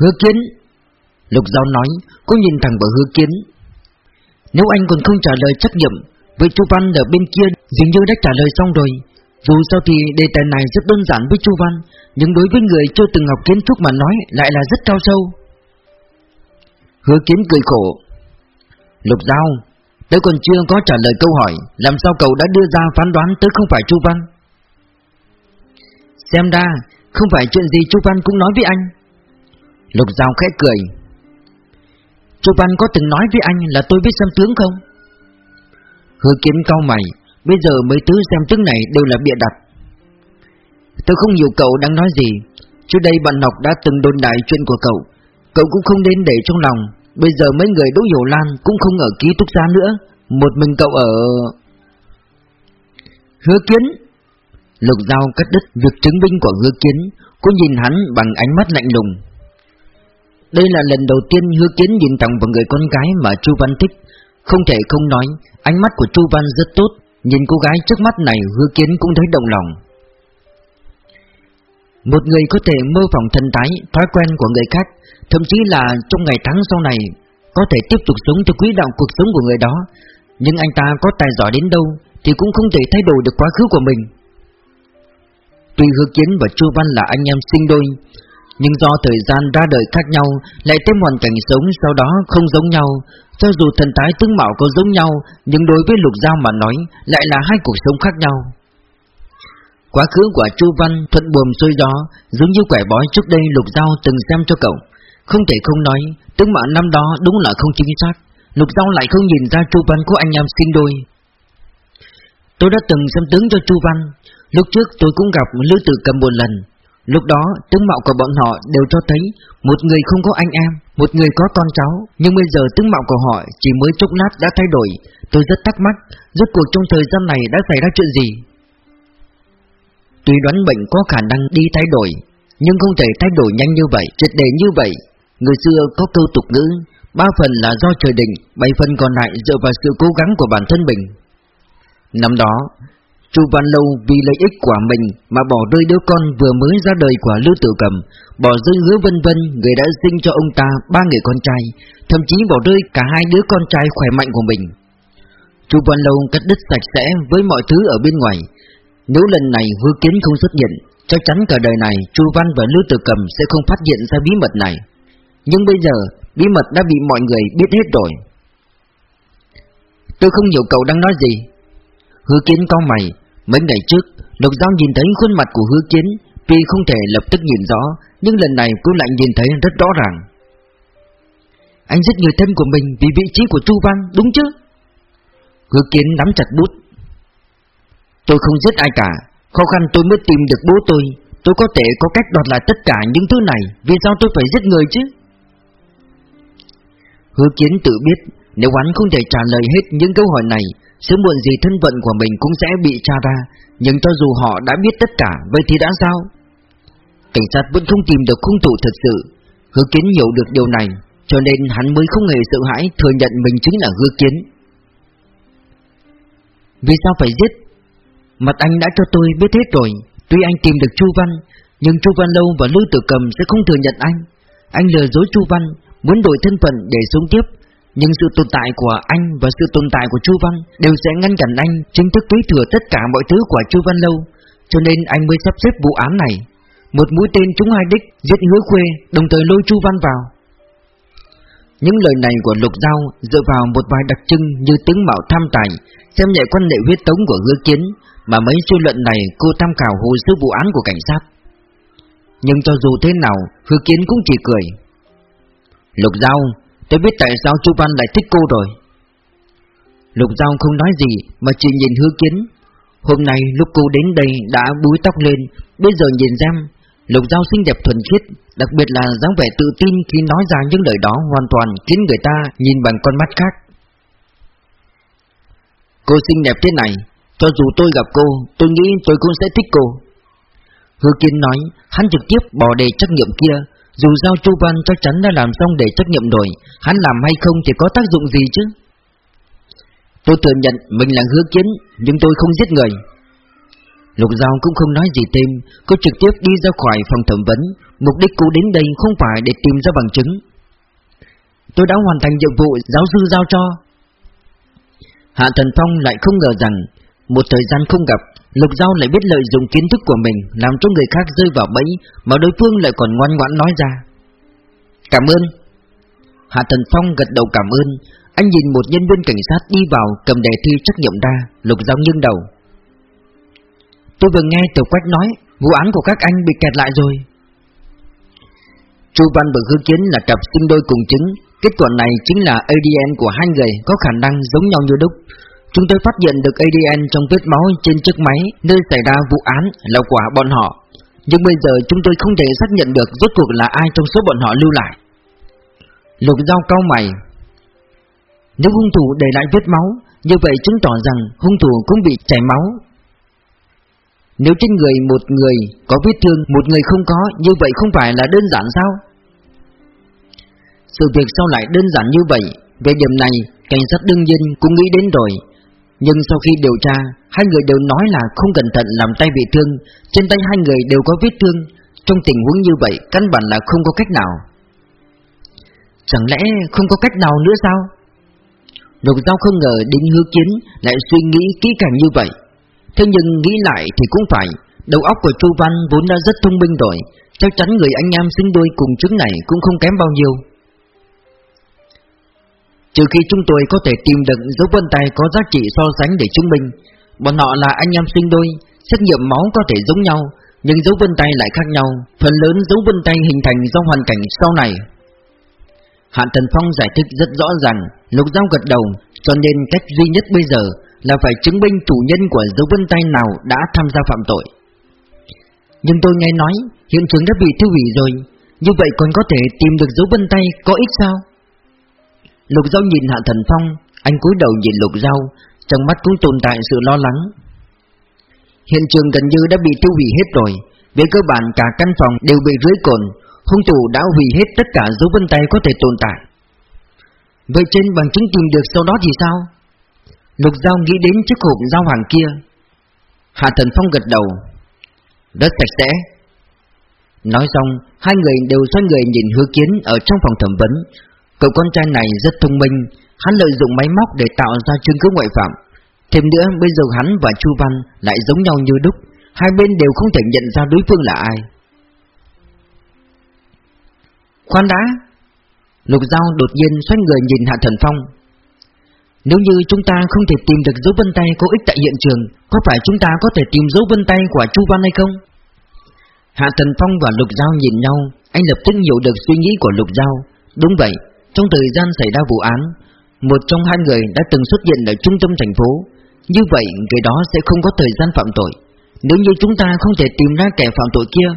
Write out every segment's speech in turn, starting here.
Hứa kiến. Lục Giao nói, Cô nhìn thẳng vào hứa kiến. Nếu anh còn không trả lời trách nhiệm Vậy Chu Văn ở bên kia, dường như đã trả lời xong rồi. Dù sao thì đề tài này rất đơn giản với Chu Văn, Nhưng đối với người chưa từng học kiến trúc mà nói Lại là rất cao sâu. Hứa kiến cười khổ. Lục Giao, Tớ còn chưa có trả lời câu hỏi Làm sao cậu đã đưa ra phán đoán tớ không phải Chu Văn. Xem ra, Không phải chuyện gì Chu Văn cũng nói với anh. Lục Giao khẽ cười. Châu Văn có từng nói với anh là tôi biết xem tướng không? Hứa kiến cao mày, Bây giờ mấy thứ xem tướng này đều là bịa đặt. Tôi không hiểu cậu đang nói gì. Trước đây bạn học đã từng đồn đại chuyện của cậu. Cậu cũng không nên để trong lòng. Bây giờ mấy người Đỗ Hiểu Lan cũng không ở ký túc xá nữa. Một mình cậu ở... Hứa kiến. Lục Giao cắt đứt việc chứng minh của hứa kiến, Cô nhìn hắn bằng ánh mắt lạnh lùng. Đây là lần đầu tiên hứa kiến nhìn thẳng vào người con gái mà Chu Văn thích. Không thể không nói Ánh mắt của Chu Văn rất tốt. Nhìn cô gái trước mắt này hứa kiến cũng thấy động lòng. Một người có thể mơ phỏng thần thái, thói quen của người khác Thậm chí là trong ngày tháng sau này Có thể tiếp tục sống theo quý đạo cuộc sống của người đó. Nhưng anh ta có tài giỏi đến đâu Thì cũng không thể thay đổi được quá khứ của mình. Tuy Hứa Kiến và Chu Văn là anh em sinh đôi nhưng do thời gian ra đời khác nhau, Lại thêm hoàn cảnh sống sau đó không giống nhau. Cho dù thần tái tướng mạo có giống nhau, Nhưng đối với Lục Giao mà nói, Lại là hai cuộc sống khác nhau. Quá khứ của Chu Văn thuận buồm xuôi gió, Giống như quẻ bói trước đây Lục Giao từng xem cho cậu. Không thể không nói, Tướng mạo năm đó đúng là không chính xác. Lục Giao lại không nhìn ra Chu Văn của anh em sinh đôi. Tôi đã từng xem tướng cho Chu Văn. Lúc trước tôi cũng gặp Lữ Tử Cầm một lần. Lúc đó, tướng mạo của bọn họ đều cho thấy Một người không có anh em, Một người có con cháu. Nhưng bây giờ tướng mạo của họ chỉ mới chốc lát đã thay đổi. Tôi rất thắc mắc, Rốt cuộc trong thời gian này đã xảy ra chuyện gì? Tuy đoán bệnh có khả năng đi thay đổi, Nhưng không thể thay đổi nhanh như vậy, Triệt đề như vậy. Người xưa có câu tục ngữ, Ba phần là do trời định, Bảy phần còn lại dựa vào sự cố gắng của bản thân mình. Năm đó Chu Văn Lâu vì lợi ích của mình mà bỏ rơi đứa con vừa mới ra đời của Lưu Tử Cầm, bỏ rơi hứa vân vân người đã sinh cho ông ta ba người con trai, thậm chí bỏ rơi cả hai đứa con trai khỏe mạnh của mình. Chu Văn Lâu cắt đứt sạch sẽ với mọi thứ ở bên ngoài. Nếu lần này hứa kiến không xuất hiện, chắc chắn cả đời này Chu Văn và Lưu Tử Cầm sẽ không phát hiện ra bí mật này. Nhưng bây giờ, bí mật đã bị mọi người biết hết rồi. Tôi không hiểu cậu đang nói gì. Hứa kiến con mày, Mấy ngày trước, Lục Giao nhìn thấy khuôn mặt của hứa kiến Tuy không thể lập tức nhìn rõ Nhưng lần này cô lại nhìn thấy rất rõ ràng. Anh giết người thân của mình vì vị trí của Chu Văn, đúng chứ? Hứa kiến nắm chặt bút. Tôi không giết ai cả Khó khăn tôi mới tìm được bố tôi. Tôi có thể có cách đoạt lại tất cả những thứ này Vì sao tôi phải giết người chứ? Hứa kiến tự biết nếu hắn không thể trả lời hết những câu hỏi này, Sớm muộn gì thân phận của mình cũng sẽ bị tra ra. Nhưng cho dù họ đã biết tất cả, Vậy thì đã sao? Cảnh sát vẫn không tìm được hung thủ thật sự. Hứa kiến hiểu được điều này, Cho nên hắn mới không hề sợ hãi, Thừa nhận mình chính là hứa kiến. Vì sao phải giết? Mặt anh đã cho tôi biết hết rồi. Tuy anh tìm được Chu Văn, Nhưng Chu Văn Lâu và Lưu Tử Cầm sẽ không thừa nhận anh. Anh lừa dối Chu Văn, Muốn đổi thân phận để sống tiếp nhưng sự tồn tại của anh và sự tồn tại của Chu Văn đều sẽ ngăn cản anh chính thức kế thừa tất cả mọi thứ của Chu Văn Lâu, cho nên anh mới sắp xếp vụ án này. Một mũi tên trúng hai đích, giết hứa khuê, đồng thời lôi Chu Văn vào. Những lời này của Lục Giao dựa vào một vài đặc trưng như tướng mạo tham tài, xem nhẹ quan hệ huyết tống của hứa kiến, mà mấy suy luận này cô tham khảo hồ sơ vụ án của cảnh sát. Nhưng cho dù thế nào, hứa kiến cũng chỉ cười. Lục Giao, Tôi biết tại sao Chu Văn lại thích cô rồi. Lục Giao không nói gì, Mà chỉ nhìn hứa kiến. Hôm nay lúc cô đến đây đã búi tóc lên, Bây giờ nhìn xem, Lục Giao xinh đẹp thuần khiết, Đặc biệt là dáng vẻ tự tin khi nói ra những lời đó Hoàn toàn khiến người ta nhìn bằng con mắt khác. Cô xinh đẹp thế này, Cho dù tôi gặp cô, Tôi nghĩ tôi cũng sẽ thích cô. Hứa Kiến nói, Hắn trực tiếp bỏ đề trách nhiệm kia dù sao Chu Văn chắc chắn đã làm xong để trách nhiệm rồi, Hắn làm hay không thì có tác dụng gì chứ? Tôi thừa nhận mình là hứa kiến, Nhưng tôi không giết người. Lục Giao cũng không nói gì thêm Cô trực tiếp đi ra khỏi phòng thẩm vấn. Mục đích cô đến đây không phải để tìm ra bằng chứng. Tôi đã hoàn thành nhiệm vụ giáo sư giao cho. Hạ Thần Phong lại không ngờ rằng một thời gian không gặp, Lục Giao lại biết lợi dụng kiến thức của mình Làm cho người khác rơi vào bẫy Mà đối phương lại còn ngoan ngoãn nói ra. Cảm ơn. Hạ Thần Phong gật đầu cảm ơn. Anh nhìn một nhân viên cảnh sát đi vào, Cầm đề thi trách nhiệm ra, Lục Giao nghiêng đầu. Tôi vừa nghe Tiểu Quách nói, Vụ án của các anh bị kẹt lại rồi. Chu Văn và Hư Kiến là cặp sinh đôi cùng chứng, Kết quả này chính là ADN của hai người có khả năng giống nhau như đúc. Chúng tôi phát hiện được ADN trong vết máu trên chiếc máy nơi xảy ra vụ án là quả bọn họ. Nhưng bây giờ chúng tôi không thể xác nhận được rốt cuộc là ai trong số bọn họ lưu lại. Lục dao cao mày. Nếu hung thủ để lại vết máu, Như vậy chứng tỏ rằng hung thủ cũng bị chảy máu. Nếu trên người một người có vết thương Một người không có, Như vậy không phải là đơn giản sao? Sự việc sao lại đơn giản như vậy? Về điểm này, Cảnh sát đương nhiên cũng nghĩ đến rồi. Nhưng sau khi điều tra, Hai người đều nói là không cẩn thận làm tay bị thương. Trên tay hai người đều có vết thương. Trong tình huống như vậy, Căn bản là không có cách nào. Chẳng lẽ không có cách nào nữa sao? Lục Giao không ngờ Đinh Hứa Kiến lại suy nghĩ kỹ càng như vậy. Thế nhưng nghĩ lại thì cũng phải. Đầu óc của Chu Văn vốn đã rất thông minh rồi. Chắc chắn người anh em sinh đôi cùng chứng này cũng không kém bao nhiêu. Trừ khi chúng tôi có thể tìm được dấu vân tay có giá trị so sánh để chứng minh Bọn họ là anh em sinh đôi Xét nghiệm máu có thể giống nhau Nhưng dấu vân tay lại khác nhau Phần lớn dấu vân tay hình thành do hoàn cảnh sau này Hạ Thần Phong giải thích rất rõ ràng, Lục Giao gật đầu, cho nên cách duy nhất bây giờ là phải chứng minh chủ nhân của dấu vân tay nào đã tham gia phạm tội. Nhưng tôi nghe nói hiện trường đã bị tiêu hủy rồi, như vậy còn có thể tìm được dấu vân tay có ích sao? Lục Giao nhìn Hạ Thần Phong, anh cúi đầu nhìn Lục Giao, trong mắt cũng tồn tại sự lo lắng. Hiện trường gần như đã bị tiêu hủy hết rồi, về cơ bản cả căn phòng đều bị rưới cồn, hung thủ đã hủy hết tất cả dấu vân tay có thể tồn tại. Vậy trên bằng chứng tìm được sau đó thì sao? Lục Giao nghĩ đến chiếc hộp giao hàng kia. Hạ Thần Phong gật đầu. Rất sạch sẽ. Nói xong, hai người đều xoay người nhìn hứa kiến ở trong phòng thẩm vấn. Cậu con trai này rất thông minh, hắn lợi dụng máy móc để tạo ra chứng cứ ngoại phạm. Thêm nữa, bây giờ hắn và Chu Văn lại giống nhau như đúc, hai bên đều không thể nhận ra đối phương là ai. Khoan đã Lục Giao đột nhiên xoay người nhìn Hạ Thần Phong Nếu như chúng ta không thể tìm được dấu vân tay có ích tại hiện trường Có phải chúng ta có thể tìm dấu vân tay của Chu Văn hay không? Hạ Thần Phong và Lục Giao nhìn nhau Anh lập tức hiểu được suy nghĩ của Lục Giao Đúng vậy, trong thời gian xảy ra vụ án, Một trong hai người đã từng xuất hiện ở trung tâm thành phố. Như vậy, người đó sẽ không có thời gian phạm tội. Nếu như chúng ta không thể tìm ra kẻ phạm tội kia,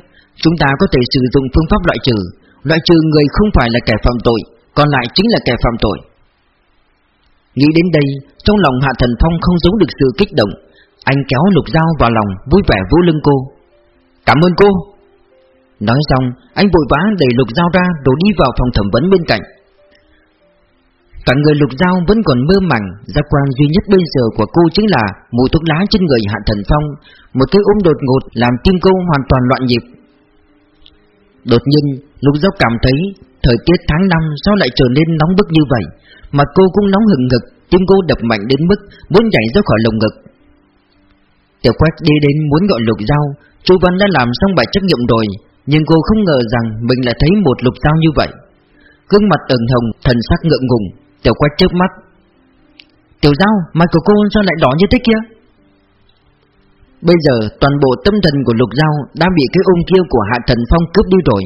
Chúng ta có thể sử dụng phương pháp loại trừ. Loại trừ người không phải là kẻ phạm tội, Còn lại chính là kẻ phạm tội. Nghĩ đến đây, Trong lòng Hạ Thần Phong không giấu được sự kích động. Anh kéo lục dao vào lòng, Vui vẻ vỗ lưng cô. Cảm ơn cô. Nói xong, anh vội vã đẩy lục dao ra, Rồi đi vào phòng thẩm vấn bên cạnh. Cả người lục dao vẫn còn mơ màng Giác quan duy nhất bây giờ của cô chính là Mùi thuốc lá trên người Hạ Thần Phong Một cái ôm đột ngột làm tim cô hoàn toàn loạn nhịp. Đột nhiên Lục Giao cảm thấy thời tiết tháng năm sao lại trở nên nóng bức như vậy Mà cô cũng nóng hừng ngực Tim cô đập mạnh đến mức muốn nhảy ra khỏi lồng ngực. Tiểu quách đi đến muốn gọi lục Giao Chu Văn đã làm xong bài trách nhiệm rồi Nhưng cô không ngờ rằng mình lại thấy một lục Giao như vậy. Gương mặt ửng hồng, thần sắc ngượng ngùng Tiểu quách trước mắt. Tiểu Giao, mặt của cô sao lại đỏ như thế kia? Bây giờ toàn bộ tâm thần của Lục Giao đã bị cái ôm kia của Hạ Thần Phong cướp đi rồi.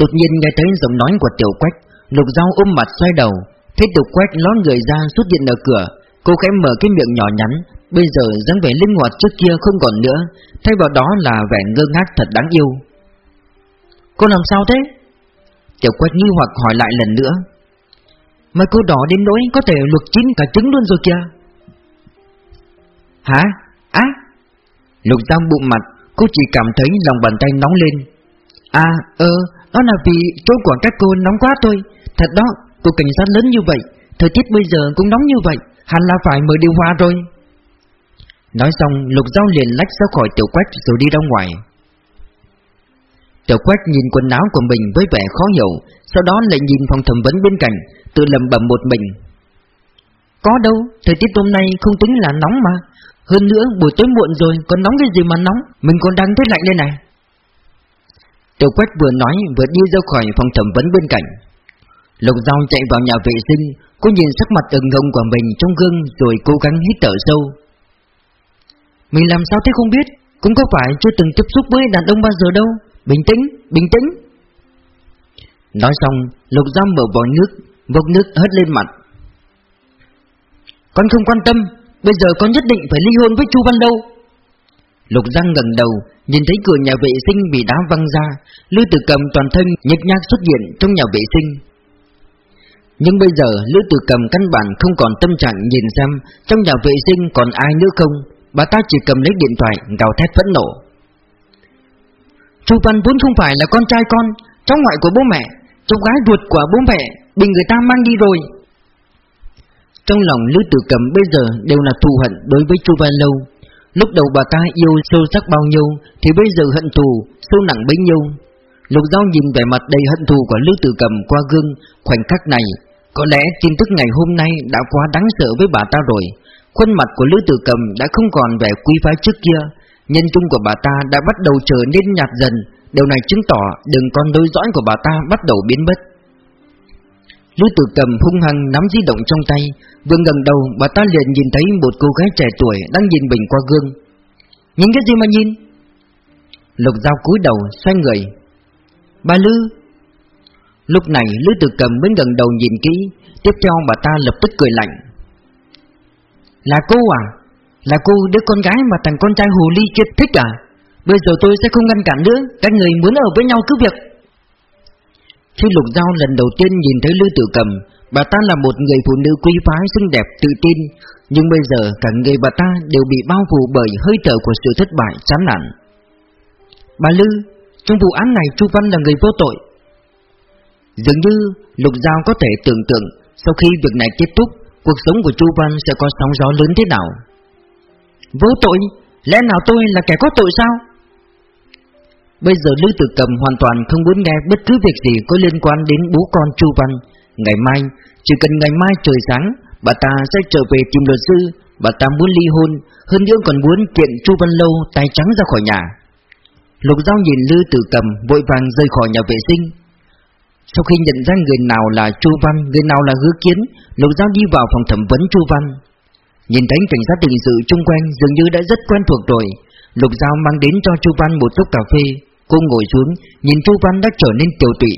Đột nhiên nghe thấy giọng nói của Tiểu Quách Lục Giao ôm mặt xoay đầu. Thấy Tiểu Quách ló người ra xuất hiện ở cửa. Cô khẽ mở cái miệng nhỏ nhắn. Bây giờ dáng vẻ linh hoạt trước kia không còn nữa. Thay vào đó là vẻ ngơ ngác thật đáng yêu. Cô làm sao thế? Tiểu Quách nghi hoặc hỏi lại lần nữa. Mà cô đỏ đến nỗi có thể luộc chín cả trứng luôn rồi kìa. Hả? Á? Lục tam bụng mặt Cô chỉ cảm thấy lòng bàn tay nóng lên. À, ơ, đó là vì chỗ của các cô nóng quá thôi. Thật đó, cô cảnh sát lớn như vậy Thời tiết bây giờ cũng nóng như vậy Hẳn là phải mở điều hòa rồi. Nói xong Lục Giao liền lách ra khỏi tiểu quách rồi đi ra ngoài. Tiểu Quách nhìn quần áo của mình với vẻ khó hiểu Sau đó lại nhìn phòng thẩm vấn bên cạnh Tự lầm bầm một mình. Có đâu, thời tiết hôm nay không tính là nóng mà. Hơn nữa buổi tối muộn rồi Còn nóng cái gì mà nóng? Mình còn đang thấy lạnh đây này. Tiểu Quách vừa nói vừa đi ra khỏi phòng thẩm vấn bên cạnh. Lục Giao chạy vào nhà vệ sinh Cô nhìn sắc mặt ửng hồng của mình trong gương Rồi cố gắng hít thở sâu. Mình làm sao thế không biết? Cũng có phải chưa từng tiếp xúc với đàn ông bao giờ đâu. Bình tĩnh, bình tĩnh. Nói xong Lục giam mở vòi nước Vốc nước hất lên mặt. Con không quan tâm Bây giờ con nhất định phải ly hôn với Chu Văn Đâu Lục Giang ngẩng đầu Nhìn thấy cửa nhà vệ sinh bị đá văng ra Lưu Tử Cầm toàn thân nhếch nhác xuất hiện trong nhà vệ sinh. Nhưng bây giờ lữ Tử Cầm căn bản không còn tâm trạng nhìn xem Trong nhà vệ sinh còn ai nữa không. Bà ta chỉ cầm lấy điện thoại gào thét phẫn nộ. Chu Văn vốn không phải là con trai con, Cháu ngoại của bố mẹ, Cháu gái ruột của bố mẹ Bị người ta mang đi rồi. Trong lòng Lưu Tử Cầm bây giờ đều là thù hận đối với Chu Văn Lâu. Lúc đầu bà ta yêu sâu sắc bao nhiêu, Thì bây giờ hận thù sâu nặng bấy nhiêu. Lục Giao nhìn vẻ mặt đầy hận thù của Lưu Tử Cầm qua gương, Khoảnh khắc này, Có lẽ tin tức ngày hôm nay đã quá đáng sợ với bà ta rồi. Khuôn mặt của Lưu Tử Cầm đã không còn vẻ quý phái trước kia Nhân trung của bà ta đã bắt đầu trở nên nhạt dần. Điều này chứng tỏ đường con đôi dõi của bà ta bắt đầu biến mất. Lưu Tử Cầm hung hăng nắm di động trong tay. Vừa gần đầu, bà ta liền nhìn thấy một cô gái trẻ tuổi đang nhìn mình qua gương. Nhìn cái gì mà nhìn? Lục dao cúi đầu, xoay người. Bà Lư. Lúc này, Lữ Tử Cầm mới gần đầu nhìn kỹ. Tiếp theo, bà ta lập tức cười lạnh. Là cô à? Là cô đứa con gái mà thằng con trai hồ ly kia thích à? Bây giờ tôi sẽ không ngăn cản nữa Các người muốn ở với nhau cứ việc. Khi Lục Giao lần đầu tiên nhìn thấy Lưu Tử Cầm Bà ta là một người phụ nữ quý phái xinh đẹp tự tin. Nhưng bây giờ cả người bà ta đều bị bao phủ bởi hơi thở của sự thất bại chán nản. Bà Lư, trong vụ án này Chu Văn là người vô tội. Dường như Lục Giao có thể tưởng tượng Sau khi việc này kết thúc Cuộc sống của Chu Văn sẽ có sóng gió lớn thế nào. Vô tội? Lẽ nào tôi là kẻ có tội sao? Bây giờ Lưu Tử Cầm hoàn toàn không muốn nghe bất cứ việc gì có liên quan đến bố con Chu Văn Ngày mai, chỉ cần ngày mai trời sáng, bà ta sẽ trở về tìm luật sư, bà ta muốn ly hôn, hơn nữa còn muốn kiện Chu Văn Lâu tay trắng ra khỏi nhà. Lục Giao nhìn Lư Tử Cầm vội vàng rời khỏi nhà vệ sinh. Sau khi nhận ra người nào là Chu Văn, người nào là Hứa Kiến, Lục Giao đi vào phòng thẩm vấn Chu Văn. Nhìn thấy cảnh sát tình sự chung quanh dường như đã rất quen thuộc rồi, Lục Giao mang đến cho Chu Văn một cốc cà phê. Cô ngồi xuống, nhìn Chu Văn đã trở nên tiểu tụy.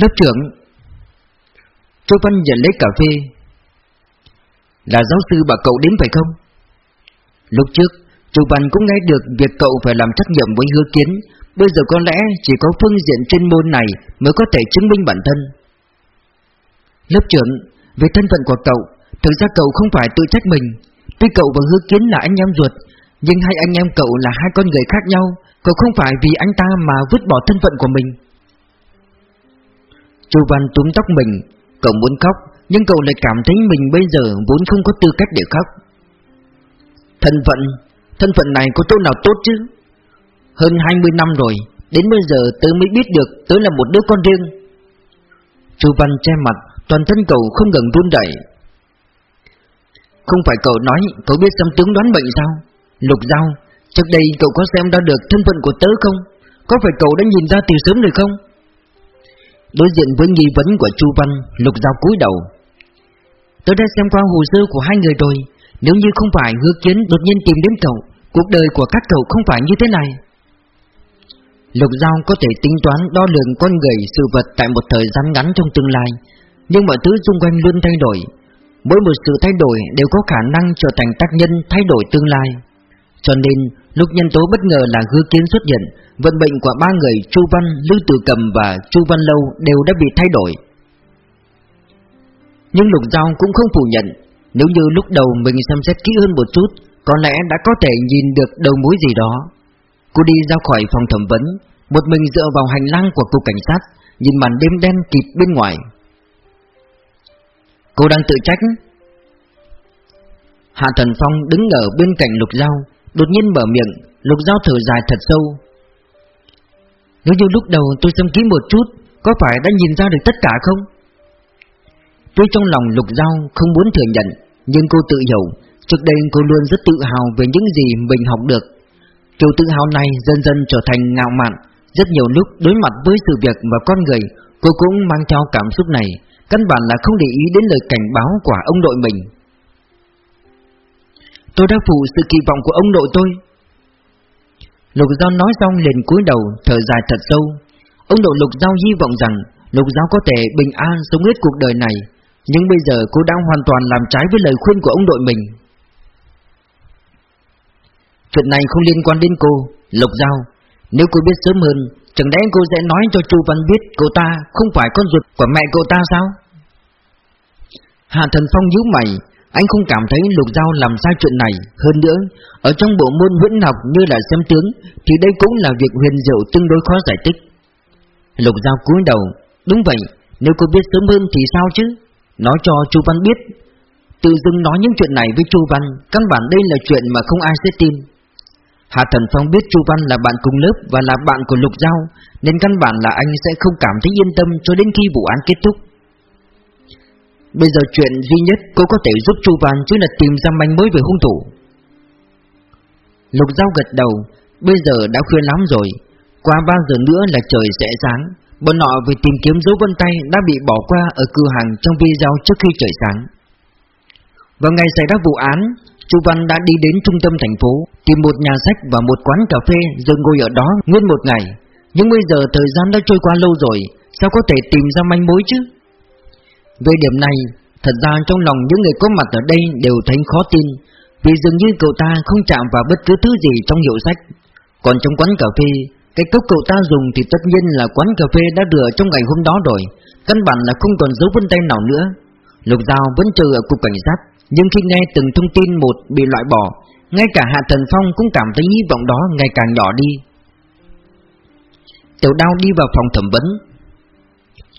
Lớp trưởng, chu Văn nhận lấy cà phê Là giáo sư bà cậu đến phải không? Lúc trước chu Văn cũng nghe được việc cậu phải làm trách nhiệm với hứa kiến Bây giờ có lẽ chỉ có phương diện chuyên môn này Mới có thể chứng minh bản thân Lớp trưởng Về thân phận của cậu Thực ra cậu không phải tự trách mình. Tuy cậu và hứa kiến là anh em ruột, Nhưng hai anh em cậu là hai con người khác nhau. Cậu không phải vì anh ta mà vứt bỏ thân phận của mình. Chu Văn túm tóc mình, Cậu muốn khóc, Nhưng cậu lại cảm thấy mình bây giờ vốn không có tư cách để khóc. Thân phận Thân phận này có chỗ nào tốt chứ? Hơn 20 năm rồi, Đến bây giờ tớ mới biết được Tớ là một đứa con riêng. Chu Văn che mặt, Toàn thân cậu không ngừng run đẩy không phải cậu nói Cậu biết xem tướng đoán bệnh sao Lục Giao Trước đây cậu có xem ra được thân phận của tớ không Có phải cậu đã nhìn ra từ sớm rồi không Đối diện với nghi vấn của Chu Văn, Lục Giao cúi đầu. Tớ đã xem qua hồ sơ của hai người rồi, nếu như không phải hứa kiến đột nhiên tìm đến cậu, cuộc đời của các cậu không phải như thế này. Lục Giao có thể tính toán đo lường con người sự vật tại một thời gian ngắn trong tương lai, nhưng mọi thứ xung quanh luôn thay đổi. Mỗi một sự thay đổi đều có khả năng trở thành tác nhân thay đổi tương lai. Cho nên, lúc nhân tố bất ngờ là hư kiến xuất hiện, vận mệnh của ba người Chu Văn, Lưu Tử Cầm và Chu Văn Lâu đều đã bị thay đổi. Nhưng Lục Giao cũng không phủ nhận, nếu như lúc đầu mình xem xét kỹ hơn một chút, có lẽ đã có thể nhìn được đầu mối gì đó. Cô đi ra khỏi phòng thẩm vấn, một mình dựa vào hành lang của cục cảnh sát, nhìn màn đêm đen kịt bên ngoài. Cô đang tự trách. Hạ Thần Phong đứng ở bên cạnh Lục Giao, đột nhiên mở miệng, Lục Giao thở dài thật sâu, Nếu như lúc đầu tôi xem kỹ một chút Có phải đã nhìn ra được tất cả không? Tuy trong lòng Lục Giao không muốn thừa nhận Nhưng cô tự hiểu. Trước đây cô luôn rất tự hào về những gì mình học được. Kiểu tự hào này dần dần trở thành ngạo mạn. Rất nhiều lúc đối mặt với sự việc và con người Cô cũng mang theo cảm xúc này. Căn bản là không để ý đến lời cảnh báo của ông nội mình. Tôi đã phụ sự kỳ vọng của ông nội tôi. Lục Giao nói xong liền cúi đầu, thở dài thật sâu. Ông nội Lục Giao hy vọng rằng Lục Giao có thể bình an sống hết cuộc đời này, Nhưng bây giờ cô đang hoàn toàn làm trái với lời khuyên của ông nội mình. Chuyện này không liên quan đến cô, Lục Giao. Nếu cô biết sớm hơn Chẳng lẽ cô sẽ nói cho Chu Văn biết Cô ta không phải con ruột của mẹ cô ta sao? Hà Thần Phong nhíu mày, Anh không cảm thấy Lục Giao làm sai chuyện này. Hơn nữa, Ở trong bộ môn huyễn học như là xem tướng, Thì đây cũng là việc huyền diệu tương đối khó giải thích. Lục Giao cúi đầu, Đúng vậy, Nếu cô biết sớm hơn thì sao chứ? Nói cho Chu Văn biết. Tự dưng nói những chuyện này với Chu Văn, Căn bản đây là chuyện mà không ai sẽ tin. Hạ Thần Phong biết Chu Văn là bạn cùng lớp và là bạn của Lục Giao, nên căn bản là anh sẽ không cảm thấy yên tâm cho đến khi vụ án kết thúc. Bây giờ chuyện duy nhất cô có thể giúp Chu Văn chính là tìm ra manh mối về hung thủ. Lục Giao gật đầu, bây giờ đã khuya lắm rồi, qua ba giờ nữa là trời sẽ sáng. Bọn họ vì tìm kiếm dấu vân tay đã bị bỏ qua ở cửa hàng trong video trước khi trời sáng. Vào ngày xảy ra vụ án, Chu Văn đã đi đến trung tâm thành phố, tìm một nhà sách và một quán cà phê rồi ngồi ở đó nguyên một ngày. Nhưng bây giờ thời gian đã trôi qua lâu rồi, sao có thể tìm ra manh mối chứ? Về điểm này, thật ra trong lòng những người có mặt ở đây đều thấy khó tin, vì dường như cậu ta không chạm vào bất cứ thứ gì trong hiệu sách. Còn trong quán cà phê, cái cốc cậu ta dùng thì tất nhiên là quán cà phê đã rửa trong ngày hôm đó rồi, căn bản là không còn dấu vân tay nào nữa. Lục Giao vẫn chờ ở cục cảnh sát, nhưng khi nghe từng thông tin một bị loại bỏ, Ngay cả Hạ Thần Phong cũng cảm thấy hy vọng đó ngày càng nhỏ đi. Tiểu đao đi vào phòng thẩm vấn.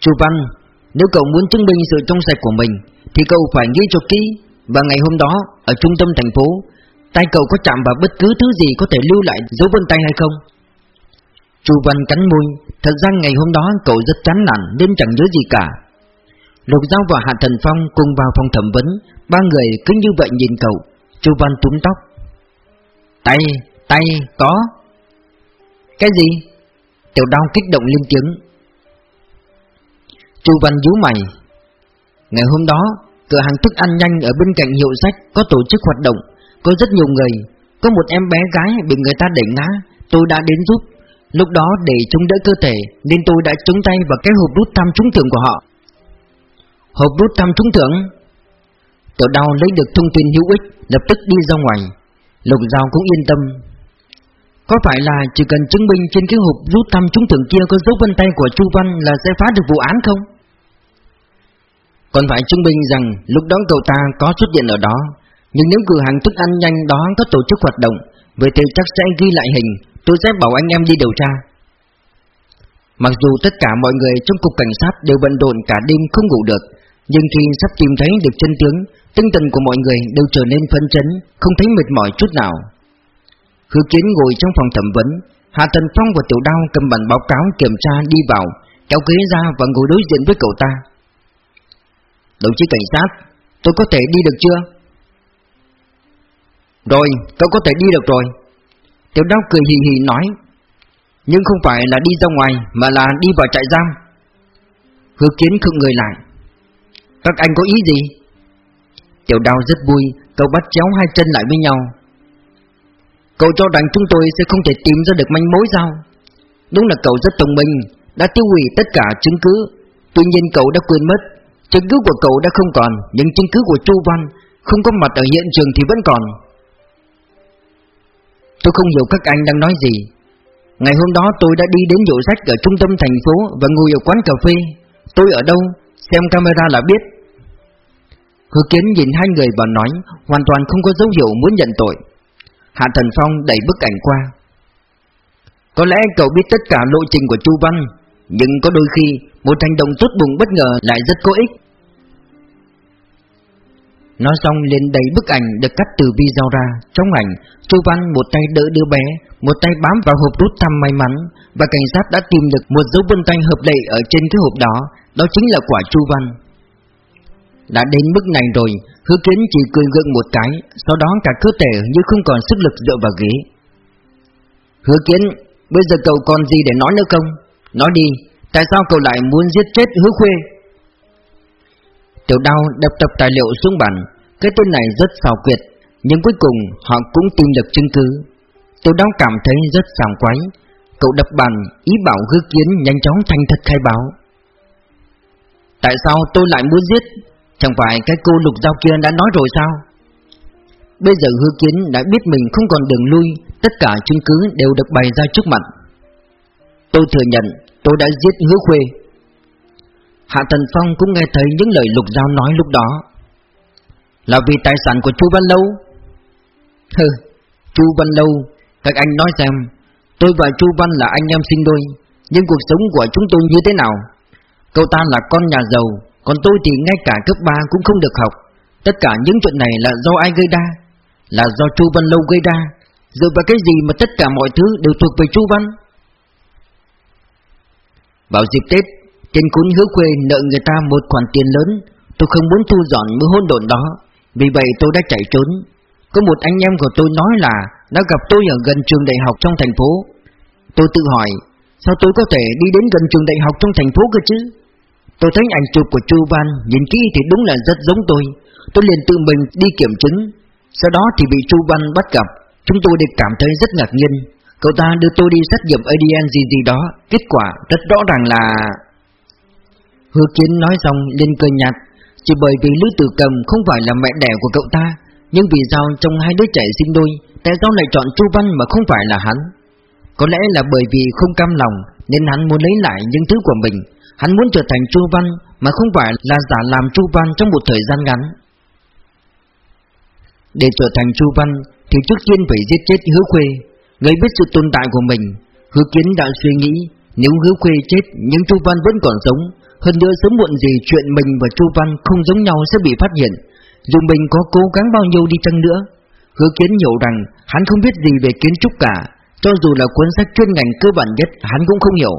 Chu Văn, Nếu cậu muốn chứng minh sự trong sạch của mình, Thì cậu phải nghĩ cho kỹ. Và ngày hôm đó, Ở trung tâm thành phố, Tay cậu có chạm vào bất cứ thứ gì có thể lưu lại dấu vân tay hay không? Chu Văn cắn môi. Thật ra ngày hôm đó cậu rất chán nản, Nên chẳng nhớ gì cả. Lục Giao và Hạ Thần Phong cùng vào phòng thẩm vấn. Ba người cứ như vậy nhìn cậu. Chu Văn túm tóc. Tay, tay, có. Cái gì? Tiểu đau kích động lên tiếng. Chu Văn nhíu mày. Ngày hôm đó Cửa hàng thức ăn nhanh ở bên cạnh hiệu sách Có tổ chức hoạt động. Có rất nhiều người. Có một em bé gái bị người ta đẩy ngã. Tôi đã đến giúp. Lúc đó để chống đỡ cơ thể Nên tôi đã chống tay vào cái hộp đút thăm trúng thưởng của họ. Hộp rút thăm trúng thưởng. Tiểu đau lấy được thông tin hữu ích, Lập tức đi ra ngoài. Lục Giao cũng yên tâm. Có phải là chỉ cần chứng minh trên cái hộp rút thăm trúng thưởng kia Có dấu vân tay của Chu Văn là sẽ phá được vụ án không? Còn phải chứng minh rằng lúc đó cậu ta có xuất hiện ở đó, Nhưng nếu cửa hàng thức ăn nhanh đó có tổ chức hoạt động Vậy thì chắc sẽ ghi lại hình, Tôi sẽ bảo anh em đi điều tra. Mặc dù tất cả mọi người trong cục cảnh sát đều bận rộn cả đêm không ngủ được nhưng khi sắp tìm thấy được chân tướng, Tinh thần của mọi người đều trở nên phấn chấn, Không thấy mệt mỏi chút nào. Hứa kiến ngồi trong phòng thẩm vấn Hạ Tần Phong và Tiểu Đao cầm bản báo cáo kiểm tra đi vào, Kéo ghế ra và ngồi đối diện với cậu ta. Đồng chí cảnh sát, Tôi có thể đi được chưa? Rồi, cậu có thể đi được rồi. Tiểu Đao cười hì hì nói. Nhưng không phải là đi ra ngoài Mà là đi vào trại giam. Hứa kiến không người lại. Các anh có ý gì? Tiểu đào rất vui, Cậu bắt chéo hai chân lại với nhau. Cậu cho rằng chúng tôi sẽ không thể tìm ra được manh mối sao? Đúng là cậu rất thông minh, Đã tiêu hủy tất cả chứng cứ. Tuy nhiên cậu đã quên mất, Chứng cứ của cậu đã không còn, Nhưng chứng cứ của Chu Văn Không có mặt ở hiện trường thì vẫn còn. Tôi không hiểu các anh đang nói gì. Ngày hôm đó tôi đã đi đến hiệu sách ở trung tâm thành phố Và ngồi ở quán cà phê. Tôi ở đâu? Xem camera là biết. Hứa kiến nhìn hai người và nói Hoàn toàn không có dấu hiệu muốn nhận tội. Hạ Thần Phong đẩy bức ảnh qua. Có lẽ cậu biết tất cả lộ trình của Chu Văn Nhưng có đôi khi Một hành động tốt bụng bất ngờ lại rất có ích. Nói xong lên đẩy bức ảnh được cắt từ video ra. Trong ảnh, Chu Văn một tay đỡ đứa bé Một tay bám vào hộp rút thăm may mắn Và cảnh sát đã tìm được một dấu vân tay hợp lệ ở trên cái hộp đó. Đó chính là quả Chu Văn. Đã đến mức này rồi, Hứa kiến chỉ cười gượng một cái, Sau đó cả cơ thể như không còn sức lực dựa vào ghế. Hứa kiến, Bây giờ cậu còn gì để nói nữa không? Nói đi, Tại sao cậu lại muốn giết chết hứa khuê? Tiểu đao đập tập tài liệu xuống bàn, Cái tên này rất xào quyệt, Nhưng cuối cùng họ cũng tìm được chứng cứ. Tiểu đao cảm thấy rất sảng quái Cậu đập bàn, ý bảo hứa kiến nhanh chóng thành thật khai báo. Tại sao tôi lại muốn giết? Chẳng phải cái cô lục dao kia đã nói rồi sao? Bây giờ hứa kiến đã biết mình không còn đường lui Tất cả chứng cứ đều được bày ra trước mặt. Tôi thừa nhận tôi đã giết hứa khuê. Hạ Tần Phong cũng nghe thấy những lời Lục Giao nói lúc đó. Là vì tài sản của Chu Văn Lâu? Hừ, Chu Văn Lâu Các anh nói xem Tôi và Chu Văn là anh em sinh đôi Nhưng cuộc sống của chúng tôi như thế nào? Cậu ta là con nhà giàu, Còn tôi thì ngay cả cấp 3 cũng không được học. Tất cả những chuyện này là do ai gây ra? Là do Chu Văn Lâu gây ra? Dựa vào cái gì mà tất cả mọi thứ đều thuộc về Chu Văn? Vào dịp Tết, trên cuốn hứa quê nợ người ta một khoản tiền lớn, Tôi không muốn thu dọn mưa hôn đồn đó. Vì vậy tôi đã chạy trốn. Có một anh em của tôi nói là Đã gặp tôi ở gần trường đại học trong thành phố. Tôi tự hỏi Sao tôi có thể đi đến gần trường đại học trong thành phố cơ chứ? Tôi thấy ảnh chụp của Chu Văn Nhìn kỹ thì đúng là rất giống tôi. Tôi liền tự mình đi kiểm chứng. Sau đó thì bị Chu Văn bắt gặp. Chúng tôi đều cảm thấy rất ngạc nhiên. Cậu ta đưa tôi đi xét nghiệm ADN gì gì đó. Kết quả rất rõ ràng là Hứa kiến nói xong lên cười nhạt. Chỉ bởi vì Lữ Tử Cầm không phải là mẹ đẻ của cậu ta, Nhưng vì sao trong hai đứa trẻ sinh đôi, Tại sao lại chọn Chu Văn mà không phải là hắn? Có lẽ là bởi vì không cam lòng, Nên hắn muốn lấy lại những thứ của mình. Hắn muốn trở thành Chu Văn, Mà không phải là giả làm Chu Văn trong một thời gian ngắn. Để trở thành Chu Văn, Thì trước tiên phải giết chết hứa khuê. Người biết sự tồn tại của mình, Hứa kiến đã suy nghĩ, Nếu hứa khuê chết, Nhưng Chu Văn vẫn còn sống. Hơn nữa sớm muộn gì chuyện mình và Chu Văn không giống nhau sẽ bị phát hiện. Dù mình có cố gắng bao nhiêu đi chăng nữa, Hứa kiến hiểu rằng hắn không biết gì về kiến trúc cả. Cho dù là cuốn sách chuyên ngành cơ bản nhất hắn cũng không hiểu.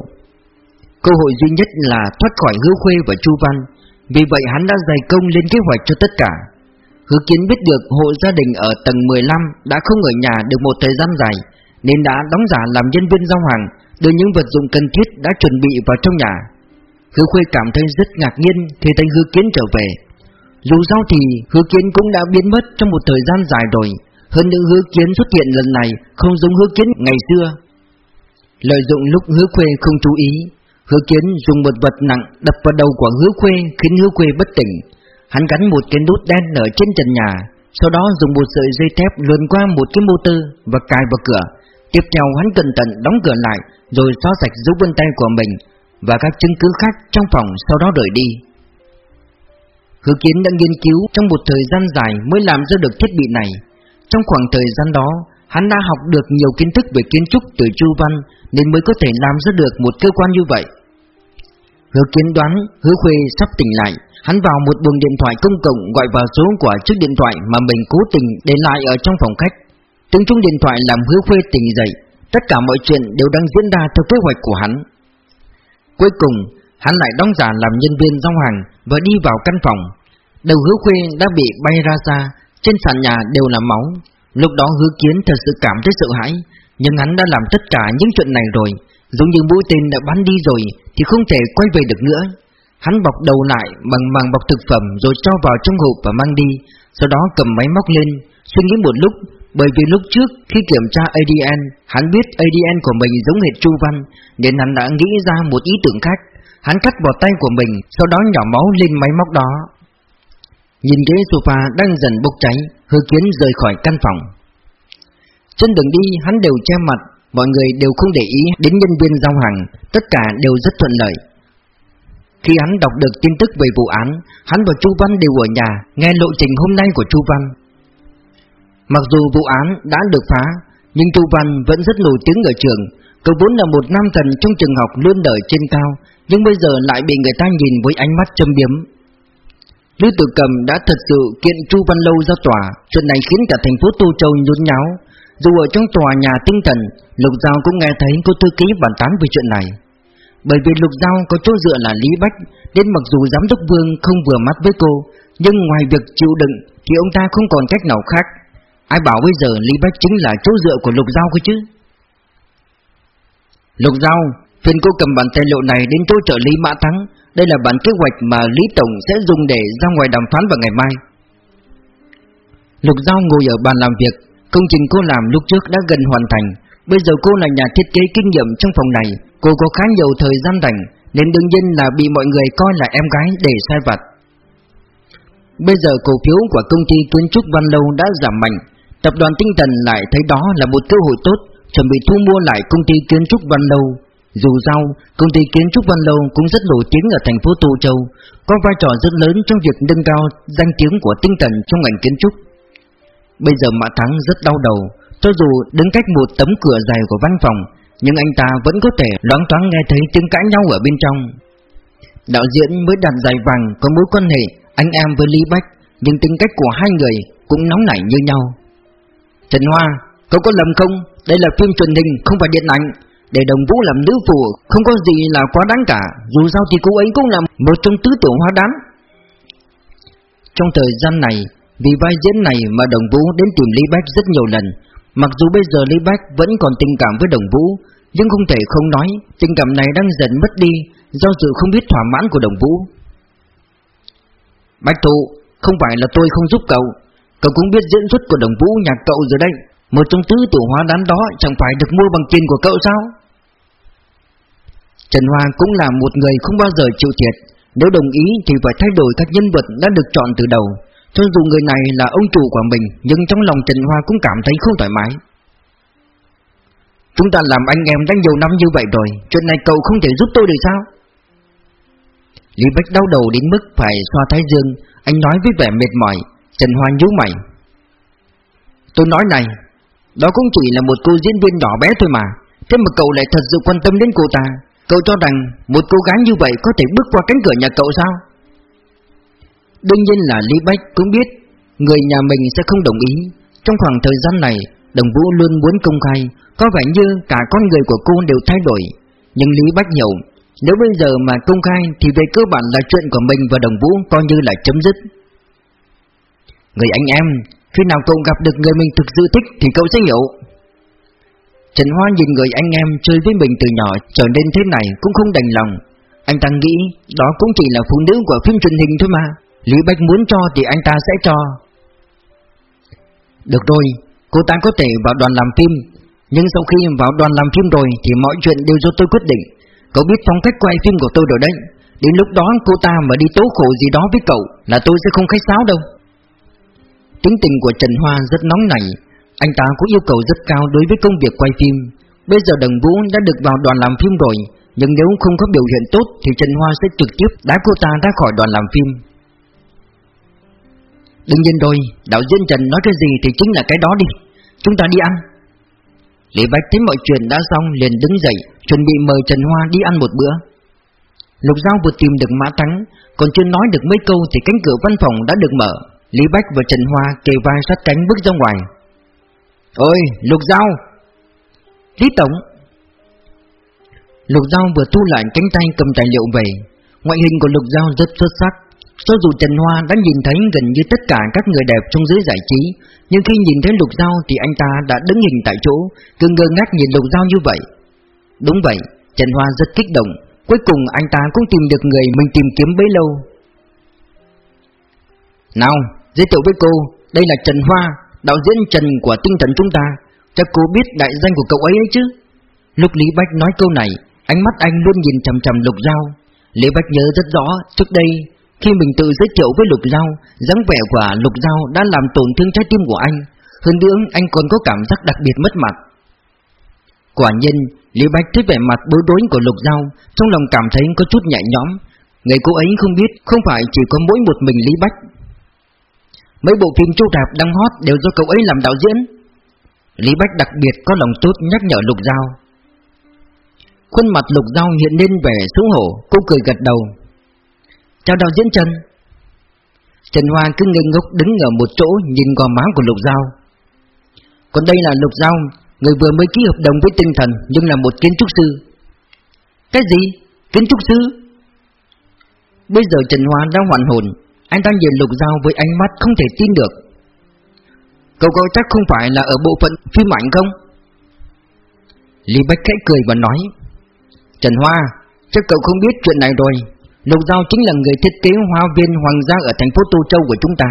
Cơ hội duy nhất là thoát khỏi hứa khuê và Chu Văn. Vì vậy hắn đã dày công lên kế hoạch cho tất cả. Hứa kiến biết được hộ gia đình ở tầng 15 đã không ở nhà được một thời gian dài Nên đã đóng giả làm nhân viên giao hàng Đưa những vật dụng cần thiết đã chuẩn bị vào trong nhà. Hứa Khuê cảm thấy rất ngạc nhiên khi thấy Hứa Kiến trở về. Dù sao thì Hứa Kiến cũng đã biến mất trong một thời gian dài rồi, hơn nữa Hứa Kiến xuất hiện lần này không giống Hứa Kiến ngày xưa. Lợi dụng lúc Hứa Khuê không chú ý, Hứa Kiến dùng một vật nặng đập vào đầu của Hứa Khuê khiến Hứa Khuê bất tỉnh. Hắn gắn một cái nút đen ở trên trần nhà, sau đó dùng một sợi dây thép luồn qua một cái motor và cài vào cửa. Tiếp theo hắn cẩn thận đóng cửa lại rồi xóa sạch dấu vân tay của mình và các chứng cứ khác trong phòng sau đó rời đi. Hứa Kiến đã nghiên cứu trong một thời gian dài mới làm ra được thiết bị này. Trong khoảng thời gian đó, hắn đã học được nhiều kiến thức về kiến trúc từ Chu Văn nên mới có thể làm ra được một cơ quan như vậy. Hứa Kiến đoán Hứa Khuê sắp tỉnh lại, hắn vào một buồng điện thoại công cộng gọi vào số của chiếc điện thoại mà mình cố tình để lại ở trong phòng khách. Tiếng chuông điện thoại làm Hứa Khuê tỉnh dậy, tất cả mọi chuyện đều đang diễn ra theo kế hoạch của hắn. Cuối cùng, hắn lại đóng giả làm nhân viên giao hàng và đi vào căn phòng. Đầu hứa khuê đã bị bay ra xa, trên sàn nhà đều là máu. Lúc đó hứa kiến thật sự cảm thấy sợ hãi, nhưng hắn đã làm tất cả những chuyện này rồi, giống như mũi tên đã bắn đi rồi thì không thể quay về được nữa. Hắn bọc đầu lại bằng màng bọc thực phẩm rồi cho vào trong hộp và mang đi, sau đó cầm máy móc lên, suy nghĩ một lúc bởi vì lúc trước khi kiểm tra ADN, hắn biết ADN của mình giống hệt Chu Văn, nên hắn đã nghĩ ra một ý tưởng khác. Hắn cắt vào tay của mình, sau đó nhỏ máu lên máy móc đó. Nhìn ghế sofa đang dần bốc cháy, hư kiến rời khỏi căn phòng. Trên đường đi hắn đều che mặt, mọi người đều không để ý đến nhân viên giao hàng, tất cả đều rất thuận lợi. Khi hắn đọc được tin tức về vụ án, hắn và Chu Văn đều ở nhà, nghe lộ trình hôm nay của Chu Văn. Mặc dù vụ án đã được phá, nhưng Chu Văn vẫn rất nổi tiếng ở trường. Cậu vốn là một nam thần trong trường học luôn đợi trên cao, nhưng bây giờ lại bị người ta nhìn với ánh mắt châm biếm. Lữ Tử Cầm đã thật sự kiện Chu Văn Lâu ra tòa, chuyện này khiến cả thành phố Tô Châu nhốn nháo. Dù ở trong tòa nhà tinh thần, Lục Giao cũng nghe thấy cô thư ký bàn tán về chuyện này. Bởi vì Lục Giao có chỗ dựa là Lý Bách, nên mặc dù giám đốc Vương không vừa mắt với cô, nhưng ngoài việc chịu đựng thì ông ta không còn cách nào khác. Ai bảo bây giờ Lý Bách chính là chỗ dựa của Lục Giao cơ chứ? Lục Giao, phiên cô cầm bản tài liệu này đến chỗ trợ lý Mã Thắng. Đây là bản kế hoạch mà Lý Tổng sẽ dùng để ra ngoài đàm phán vào ngày mai. Lục Giao ngồi ở bàn làm việc, công trình cô làm lúc trước đã gần hoàn thành. Bây giờ cô là nhà thiết kế kinh nghiệm trong phòng này, cô có khá nhiều thời gian rảnh, nên đương nhiên là bị mọi người coi là em gái để sai vặt. Bây giờ cổ phiếu của công ty kiến trúc Văn Lâu đã giảm mạnh, tập đoàn Tinh Thần lại thấy đó là một cơ hội tốt, chuẩn bị thu mua lại công ty kiến trúc Văn Lâu. Dù sao, công ty kiến trúc Văn Lâu cũng rất nổi tiếng ở thành phố Tô Châu, có vai trò rất lớn trong việc nâng cao danh tiếng của Tinh Thần trong ngành kiến trúc. Bây giờ Mã Thắng rất đau đầu, cho dù đứng cách một tấm cửa dài của văn phòng, nhưng anh ta vẫn có thể loáng thoáng nghe thấy tiếng cãi nhau ở bên trong. Đạo diễn mới đặt giải vàng có mối quan hệ anh em với Lý Bách, nhưng tính cách của hai người cũng nóng nảy như nhau. Trần Hoa, cậu có lầm không? Đây là phim truyền hình, không phải điện ảnh. Để đồng vũ làm nữ phụ không có gì là quá đáng cả, dù sao thì cô ấy cũng là một trong tứ tiểu hóa đán. Trong thời gian này, vì vai diễn này mà đồng vũ đến tìm Lý Bách rất nhiều lần. Mặc dù bây giờ Lý Bách vẫn còn tình cảm với đồng vũ, nhưng không thể không nói, tình cảm này đang dần mất đi do sự không biết thỏa mãn của đồng vũ. Bách thụ, không phải là tôi không giúp cậu Cậu cũng biết diễn xuất của đồng vũ nhà cậu rồi đây một trong tứ tổ hóa đán đó chẳng phải được mua bằng tiền của cậu sao? Trần Hoa cũng là một người không bao giờ chịu thiệt. Nếu đồng ý thì phải thay đổi các nhân vật đã được chọn từ đầu. Cho dù người này là ông chủ của mình, Nhưng trong lòng Trần Hoa cũng cảm thấy không thoải mái. Chúng ta làm anh em đã nhiều năm như vậy rồi, Chuyện này cậu không thể giúp tôi được sao? Lý Bách đau đầu đến mức phải xoa thái dương. Anh nói với vẻ mệt mỏi. Trần Hoa nhíu mày. Tôi nói này đó cũng chỉ là một cô diễn viên nhỏ bé thôi mà. Thế mà cậu lại thật sự quan tâm đến cô ta. Cậu cho rằng một cô gái như vậy có thể bước qua cánh cửa nhà cậu sao? Đương nhiên là Lý Bách cũng biết Người nhà mình sẽ không đồng ý. Trong khoảng thời gian này Đồng Vũ luôn muốn công khai Có vẻ như cả con người của cô đều thay đổi. Nhưng Lý Bách hiểu nếu bây giờ mà công khai thì về cơ bản là chuyện của mình và đồng vũ coi như là chấm dứt. Người anh em, khi nào cậu gặp được người mình thực sự thích thì cậu sẽ hiểu. Trần Hoa nhìn người anh em chơi với mình từ nhỏ trở nên thế này cũng không đành lòng. Anh ta nghĩ đó cũng chỉ là phụ nữ của phim truyền hình thôi mà. Lý Bách muốn cho thì anh ta sẽ cho. Được rồi, cô ta có thể vào đoàn làm phim, nhưng sau khi vào đoàn làm phim rồi thì mọi chuyện đều do tôi quyết định. Cậu biết phong cách quay phim của tôi rồi đấy Đến lúc đó cô ta mà đi tố khổ gì đó với cậu Là tôi sẽ không khách sáo đâu Tính tình của Trần Hoa rất nóng nảy. Anh ta cũng yêu cầu rất cao đối với công việc quay phim. Bây giờ Đồng Vũ đã được vào đoàn làm phim rồi, Nhưng nếu không có biểu hiện tốt Thì Trần Hoa sẽ trực tiếp đá cô ta ra khỏi đoàn làm phim. Đương nhiên rồi, Đạo diễn Trần nói cái gì thì chính là cái đó đi. Chúng ta đi ăn. Lý Bách thấy mọi chuyện đã xong liền đứng dậy, Chuẩn bị mời Trần Hoa đi ăn một bữa. Lục Giao vừa tìm được Mã Thắng, Còn chưa nói được mấy câu Thì cánh cửa văn phòng đã được mở. Lý Bách và Trần Hoa kề vai sát cánh bước ra ngoài. Ôi Lục Giao! Lý Tổng. Lục Giao vừa thu lại cánh tay cầm tài liệu về. Ngoại hình của Lục Giao rất xuất sắc cho dù Trần Hoa đã nhìn thấy gần như tất cả các người đẹp trong giới giải trí Nhưng khi nhìn thấy Lục Giao thì anh ta đã đứng hình tại chỗ Cứ ngơ ngác nhìn Lục Giao như vậy. Đúng vậy, Trần Hoa rất kích động. Cuối cùng anh ta cũng tìm được người mình tìm kiếm bấy lâu. Nào, giới thiệu với cô Đây là Trần Hoa, đạo diễn Trần của tinh thần chúng ta Chắc cô biết đại danh của cậu ấy ấy chứ Lúc Lý Bách nói câu này Ánh mắt anh luôn nhìn chầm chầm Lục Giao Lý Bách nhớ rất rõ Trước đây khi mình tự giới thiệu với Lục Giao, dáng vẻ của Lục Giao đã làm tổn thương trái tim của anh. Hơn nữa anh còn có cảm giác đặc biệt mất mặt. Quả nhiên, Lý Bách thấy vẻ mặt bối rối của Lục Giao, trong lòng cảm thấy có chút nhẹ nhõm. Người cô ấy không biết không phải chỉ có mỗi một mình Lý Bách. Mấy bộ phim châu đạp đang hot đều do cậu ấy làm đạo diễn. Lý Bách đặc biệt có lòng tốt nhắc nhở Lục Giao. Khuôn mặt Lục Giao hiện lên vẻ xấu hổ, cô cười gật đầu. Chào đạo diễn Trần Trần Hoa cứ ngây ngốc đứng ở một chỗ nhìn gò má của Lục Giao Còn đây là Lục Giao Người vừa mới ký hợp đồng với tinh thần Nhưng là một kiến trúc sư Cái gì? Kiến trúc sư? Bây giờ Trần Hoa đang hoàn hồn anh ta nhìn Lục Giao với ánh mắt không thể tin được. Cậu có chắc không phải là ở bộ phận phim ảnh không? Lý Bách khẽ cười và nói Trần Hoa, chắc cậu không biết chuyện này rồi. Lục Giao chính là người thiết kế hoa viên hoàng gia ở thành phố Tô Châu của chúng ta.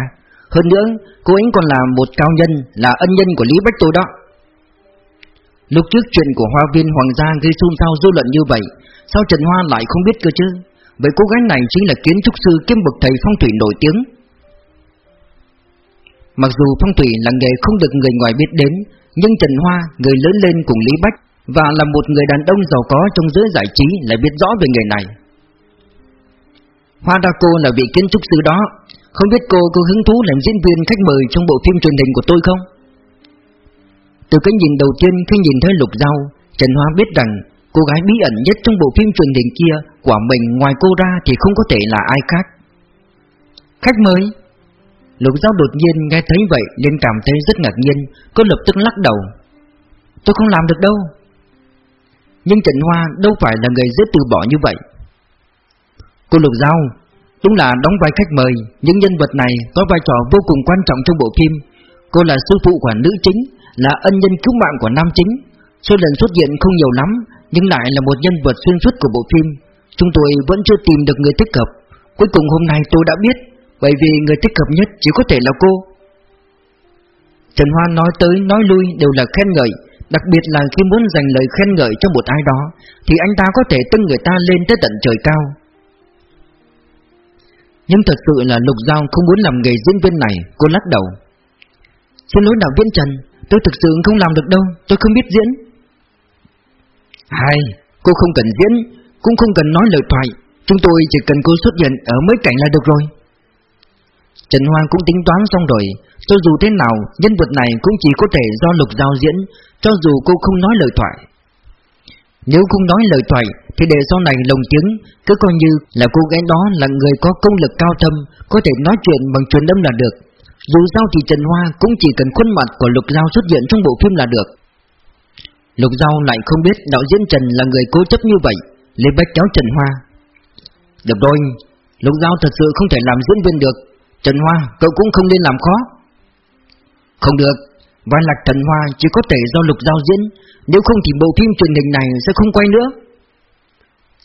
Hơn nữa, cô ấy còn là một cao nhân, là ân nhân của Lý Bách tôi đó. Lúc trước chuyện của hoa viên hoàng gia gây xôn xao dư luận như vậy Sao Trần Hoa lại không biết cơ chứ? Vậy cô gái này chính là kiến trúc sư kiêm bậc thầy phong thủy nổi tiếng. Mặc dù phong thủy là nghề không được người ngoài biết đến Nhưng Trần Hoa, người lớn lên cùng Lý Bách Và là một người đàn ông giàu có trong giới giải trí lại biết rõ về nghề này. Hoa đa cô là vị kiến trúc sư đó. Không biết cô có hứng thú làm diễn viên khách mời trong bộ phim truyền hình của tôi không? Từ cái nhìn đầu tiên khi nhìn thấy lục dao Trần Hoa biết rằng cô gái bí ẩn nhất trong bộ phim truyền hình kia Của mình ngoài cô ra thì không có thể là ai khác. Khách mời. Lục Giao đột nhiên nghe thấy vậy nên cảm thấy rất ngạc nhiên, Cô lập tức lắc đầu. Tôi không làm được đâu. Nhưng Trần Hoa đâu phải là người dễ từ bỏ như vậy. Cô Lục Giao, Đúng là đóng vai khách mời, Những nhân vật này có vai trò vô cùng quan trọng trong bộ phim. Cô là sư phụ của nữ chính, Là ân nhân cứu mạng của nam chính. Số lần xuất hiện không nhiều lắm nhưng lại là một nhân vật xuyên suốt của bộ phim. Chúng tôi vẫn chưa tìm được người thích hợp. Cuối cùng hôm nay tôi đã biết, Bởi vì người thích hợp nhất chỉ có thể là cô. Trần Hoan nói tới nói lui đều là khen ngợi, Đặc biệt là khi muốn dành lời khen ngợi cho một ai đó, Thì anh ta có thể tưng người ta lên tới tận trời cao. Nhưng thật sự là Lục Giao không muốn làm nghề diễn viên này, Cô lắc đầu. Xin lỗi đạo viên Trần, Tôi thực sự không làm được đâu, Tôi không biết diễn. Hay, Cô không cần diễn, Cũng không cần nói lời thoại. Chúng tôi chỉ cần cô xuất hiện ở mấy cảnh là được rồi. Trần Hoàng cũng tính toán xong rồi. Cho dù thế nào, Nhân vật này cũng chỉ có thể do Lục Giao diễn, Cho dù cô không nói lời thoại. Nếu không nói lời thoại, Thì để sau này lồng tiếng, Cứ coi như là cô gái đó là người có công lực cao thâm, Có thể nói chuyện bằng truyền âm là được. Dù sao thì Trần Hoa cũng chỉ cần khuôn mặt của Lục Giao xuất hiện trong bộ phim là được. Lục Giao lại không biết đạo diễn Trần là người cố chấp như vậy Lê Bách kéo Trần Hoa. Được rồi, Lục Giao thật sự không thể làm diễn viên được. Trần Hoa, cậu cũng không nên làm khó. Không được Vai lạc Trần Hoa chỉ có thể do Lục Giao diễn, nếu không thì bộ phim truyền hình này sẽ không quay nữa.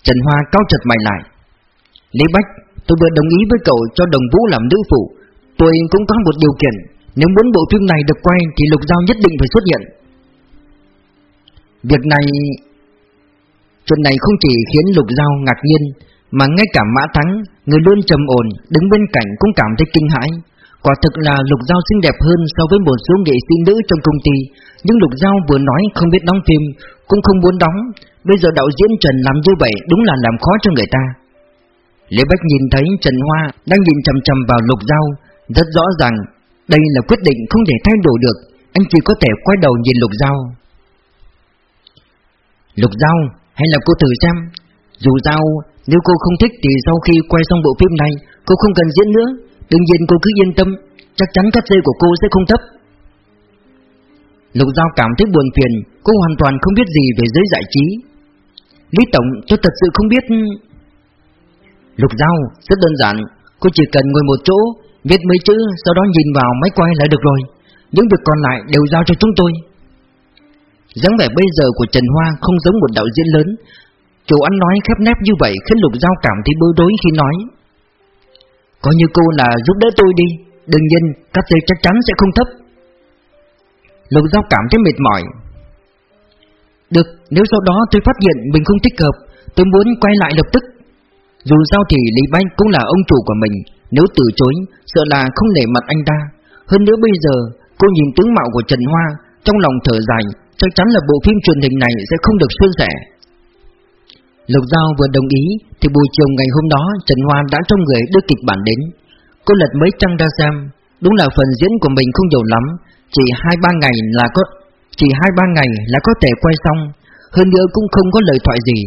Trần Hoa cao chật mày lại. Lý Bách, Tôi vừa đồng ý với cậu cho Đồng Vũ làm nữ phụ. Tôi cũng có một điều kiện, Nếu muốn bộ phim này được quay Thì Lục Giao nhất định phải xuất hiện. Việc này, Chuyện này không chỉ khiến Lục Giao ngạc nhiên, Mà ngay cả Mã Thắng, Người luôn trầm ổn, Đứng bên cạnh cũng cảm thấy kinh hãi. Quả thực là Lục Giao xinh đẹp hơn so với một số nghệ sĩ nữ trong công ty. Nhưng Lục Giao vừa nói không biết đóng phim, Cũng không muốn đóng. Bây giờ đạo diễn Trần làm như vậy đúng là làm khó cho người ta. Lê Bách nhìn thấy Trần Hoa đang nhìn chầm chầm vào Lục Giao, Rất rõ ràng đây là quyết định không thể thay đổi được. Anh chỉ có thể quay đầu nhìn Lục Giao. Lục Giao, hay là cô thử xem. Dù Giao nếu cô không thích thì sau khi quay xong bộ phim này, Cô không cần diễn nữa. Đương nhiên cô cứ yên tâm, Chắc chắn cắt dây của cô sẽ không thấp. Lục Giao cảm thấy buồn phiền, Cô hoàn toàn không biết gì về giới giải trí. Lý Tổng, tôi thật sự không biết. Lục Giao, rất đơn giản, Cô chỉ cần ngồi một chỗ, Viết mấy chữ, Sau đó nhìn vào máy quay là được rồi. Những việc còn lại đều giao cho chúng tôi dáng vẻ bây giờ của Trần Hoa Không giống một đạo diễn lớn. Chủ ăn nói khép nép như vậy Khiến Lục Giao cảm thấy bối rối khi nói. Coi như cô là giúp đỡ tôi đi Đừng nhiên các dây chắc chắn sẽ không thấp. Lục Giao cảm thấy mệt mỏi. Được, Nếu sau đó tôi phát hiện mình không thích hợp, Tôi muốn quay lại lập tức. Dù sao thì Lý Banh cũng là ông chủ của mình, Nếu từ chối, Sợ là không nể mặt anh ta. Hơn nữa bây giờ, Cô nhìn tướng mạo của Trần Hoa, Trong lòng thở dài Chắc chắn là bộ phim truyền hình này sẽ không được suôn sẻ. Lục Giao vừa đồng ý, Thì buổi chiều ngày hôm đó, Trần Hoan đã trong người đưa kịch bản đến. Cô lật mấy trang ra xem, Đúng là phần diễn của mình không nhiều lắm. Chỉ hai ba ngày là có, Chỉ hai ba ngày là có thể quay xong. Hơn nữa cũng không có lời thoại gì.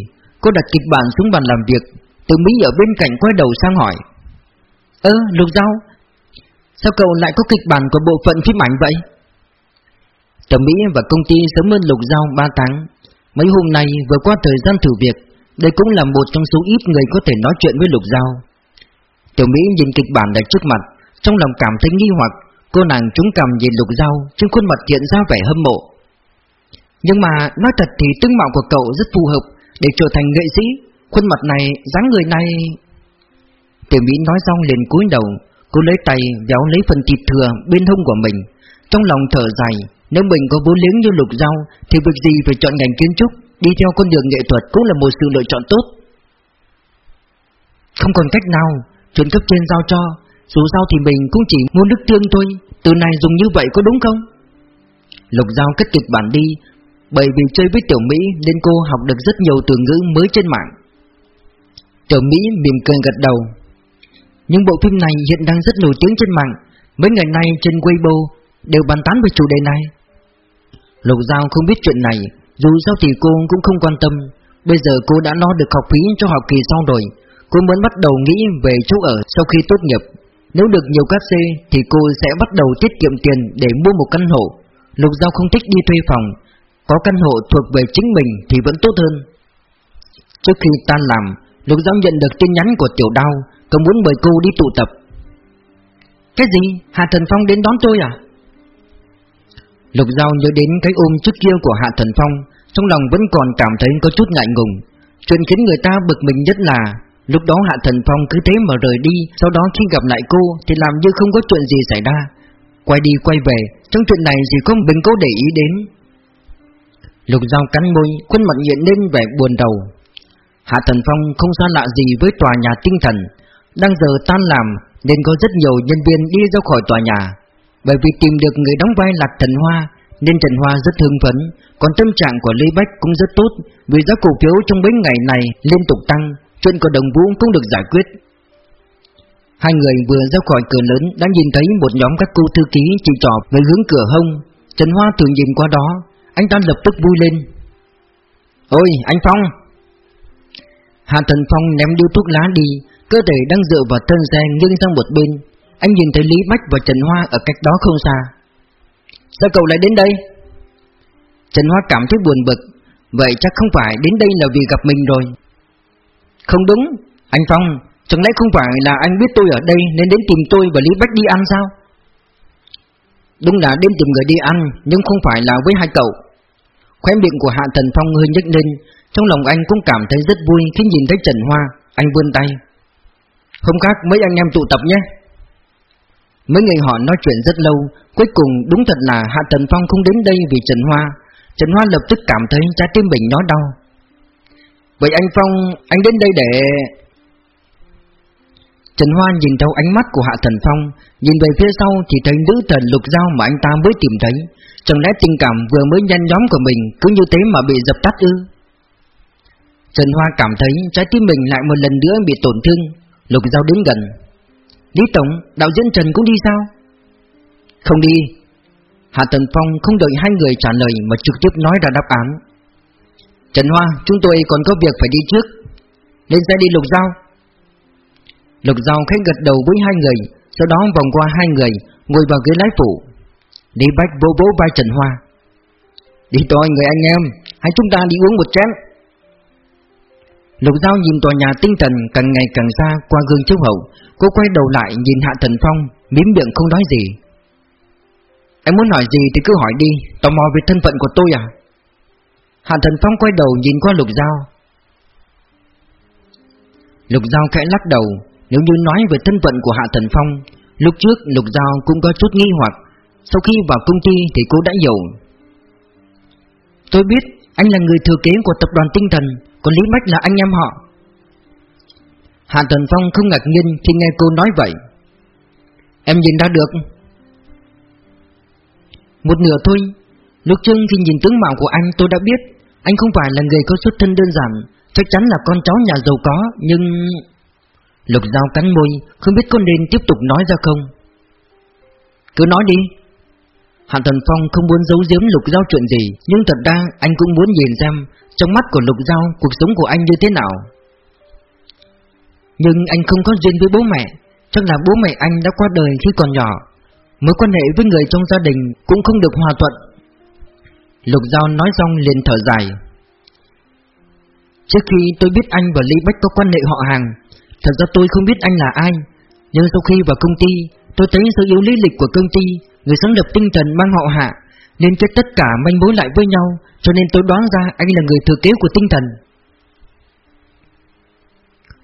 Cô đặt kịch bản xuống bàn làm việc, Từ Mỹ ở bên cạnh quay đầu sang hỏi. Ơ Lục Giao, Sao cậu lại có kịch bản của bộ phận phim ảnh vậy? Thẩm Mỹ và công ty sớm hơn Lục Giao 3 tháng. Mấy hôm nay vừa qua thời gian thử việc Đây cũng là một trong số ít người có thể nói chuyện với Lục Giao. Tiểu Mỹ nhìn kịch bản đặt trước mặt Trong lòng cảm thấy nghi hoặc Cô nàng trúng cầm nhìn Lục Giao Trên khuôn mặt hiện ra vẻ hâm mộ. Nhưng mà nói thật thì tướng mạo của cậu rất phù hợp Để trở thành nghệ sĩ Khuôn mặt này, dáng người này. Tiểu Mỹ nói xong liền cúi đầu Cô lấy tay véo lấy phần thịt thừa bên hông của mình Trong lòng thở dài. Nếu mình có vốn liếng như lục rau Thì việc gì phải chọn ngành kiến trúc? Đi theo con đường nghệ thuật cũng là một sự lựa chọn tốt. Không còn cách nào, Chuyện cấp trên giao cho. Dù sao thì mình cũng chỉ muốn đức tương thôi. Từ này dùng như vậy có đúng không? Lục giao cất kịch bản đi. Bởi vì chơi với tiểu Mỹ Nên cô học được rất nhiều từ ngữ mới trên mạng. Tiểu Mỹ mỉm cười gật đầu. Nhưng bộ phim này hiện đang rất nổi tiếng trên mạng. Mấy ngày nay trên Weibo đều bàn tán về chủ đề này. Lục Giao không biết chuyện này, Dù sao thì cô cũng không quan tâm. Bây giờ cô đã lo được học phí cho học kỳ sau rồi, Cô muốn bắt đầu nghĩ về chỗ ở sau khi tốt nghiệp. Nếu được nhiều các xe thì cô sẽ bắt đầu tiết kiệm tiền để mua một căn hộ. Lục Giao không thích đi thuê phòng, Có căn hộ thuộc về chính mình thì vẫn tốt hơn. Trước khi tan làm, Lục Giao nhận được tin nhắn của Tiểu Đao, Cậu muốn mời cô đi tụ tập. Cái gì? Hà Thần Phong đến đón tôi à? Lục Giao nhớ đến cái ôm trước kia của Hạ Thần Phong, Trong lòng vẫn còn cảm thấy có chút ngại ngùng. Chuyện khiến người ta bực mình nhất là, Lúc đó Hạ Thần Phong cứ thế mà rời đi, Sau đó khi gặp lại cô Thì làm như không có chuyện gì xảy ra. Quay đi quay về, Trong chuyện này chỉ có mình cô để ý đến. Lục Giao cắn môi, Khuôn mặt hiện lên vẻ buồn đầu. Hạ Thần Phong không xa lạ gì với tòa nhà tinh thần, đang giờ tan làm nên có rất nhiều nhân viên đi ra khỏi tòa nhà. Bởi vì tìm được người đóng vai là Trần Hoa, Nên Trần Hoa rất hưng phấn. Còn tâm trạng của Lê Bách cũng rất tốt, Vì giá cổ phiếu trong mấy ngày này liên tục tăng, Chuyện của đồng vũ cũng được giải quyết. Hai người vừa ra khỏi cửa lớn đã nhìn thấy một nhóm các cô thư ký chỉ trò về hướng cửa hông. Trần Hoa thường nhìn qua đó, Anh ta lập tức vui lên. Ôi, anh Phong. Hạ Thần Phong ném điếu thuốc lá đi, Cơ thể đang dựa vào thân xe nghiêng sang một bên. Anh nhìn thấy Lý Bách và Trần Hoa ở cách đó không xa. Sao cậu lại đến đây? Trần Hoa cảm thấy buồn bực. Vậy chắc không phải đến đây là vì gặp mình rồi. Không đúng. Anh Phong, Chẳng lẽ không phải là anh biết tôi ở đây Nên đến tìm tôi và Lý Bách đi ăn sao? Đúng là đến tìm người đi ăn, Nhưng không phải là với hai cậu. Khóe miệng của Hạ Thần Phong hơi nhếch lên. Trong lòng anh cũng cảm thấy rất vui Khi nhìn thấy Trần Hoa. Anh vươn tay. Hôm khác mấy anh em tụ tập nhé. Mấy người họ nói chuyện rất lâu Cuối cùng đúng thật là Hạ Tần Phong không đến đây vì Trần Hoa. Trần Hoa lập tức cảm thấy trái tim mình nó đau. Vậy anh Phong, anh đến đây để... Trần Hoa nhìn theo ánh mắt của Hạ Thần Phong Nhìn về phía sau thì thấy nữ thần lục dao mà anh ta mới tìm thấy. Chẳng lẽ tình cảm vừa mới nhanh nhóm của mình Cứ như thế mà bị dập tắt ư? Trần Hoa cảm thấy trái tim mình lại một lần nữa bị tổn thương. Lục dao đến gần. Lý Tổng, đạo diễn Trần cũng đi sao? Không đi. Hạ Tần Phong không đợi hai người trả lời Mà trực tiếp nói ra đáp án. Trần Hoa, chúng tôi còn có việc phải đi trước. Lên xe đi Lục Giao. Lục Giao khách gật đầu với hai người Sau đó vòng qua hai người Ngồi vào ghế lái phụ. Lý bách vô bố vai Trần Hoa. Đi thôi người anh em Hãy chúng ta đi uống một chén. Lục Giao nhìn tòa nhà tinh thần càng ngày càng xa qua gương chiếu hậu. Cô quay đầu lại nhìn Hạ Thần Phong, Miếm miệng không nói gì. Em muốn hỏi gì thì cứ hỏi đi, Tò mò về thân phận của tôi à? Hạ Thần Phong quay đầu nhìn qua Lục Giao. Lục Giao khẽ lắc đầu, Nếu như nói về thân phận của Hạ Thần Phong, Lúc trước Lục Giao cũng có chút nghi hoặc. Sau khi vào công ty thì cô đã hiểu. Tôi biết anh là người thừa kế của tập đoàn tinh thần còn Lý Bách là anh em họ. Hạ Tần Phong không ngạc nhiên khi nghe cô nói vậy. Em nhìn ra được. Một nửa thôi Lúc trước khi nhìn tướng mạo của anh tôi đã biết. Anh không phải là người có xuất thân đơn giản, Chắc chắn là con cháu nhà giàu có, Nhưng... Lục dao cắn môi, Không biết có nên tiếp tục nói ra không. Cứ nói đi. Hàn Thần Phong không muốn giấu giếm Lục Giao chuyện gì, Nhưng thật ra anh cũng muốn nhìn xem trong mắt của Lục Giao Cuộc sống của anh như thế nào. Nhưng anh không có duyên với bố mẹ, Chắc là bố mẹ anh đã qua đời khi còn nhỏ. Mối quan hệ với người trong gia đình cũng không được hòa thuận. Lục Giao nói xong liền thở dài. Trước khi tôi biết anh và Lý Bách có quan hệ họ hàng, Thật ra tôi không biết anh là ai, Nhưng sau khi vào công ty, Tôi thấy sự yếu lý lịch của công ty Người sáng lập tinh thần mang họ hạ nên kết tất cả manh mối lại với nhau Cho nên tôi đoán ra anh là người thừa kế của tinh thần.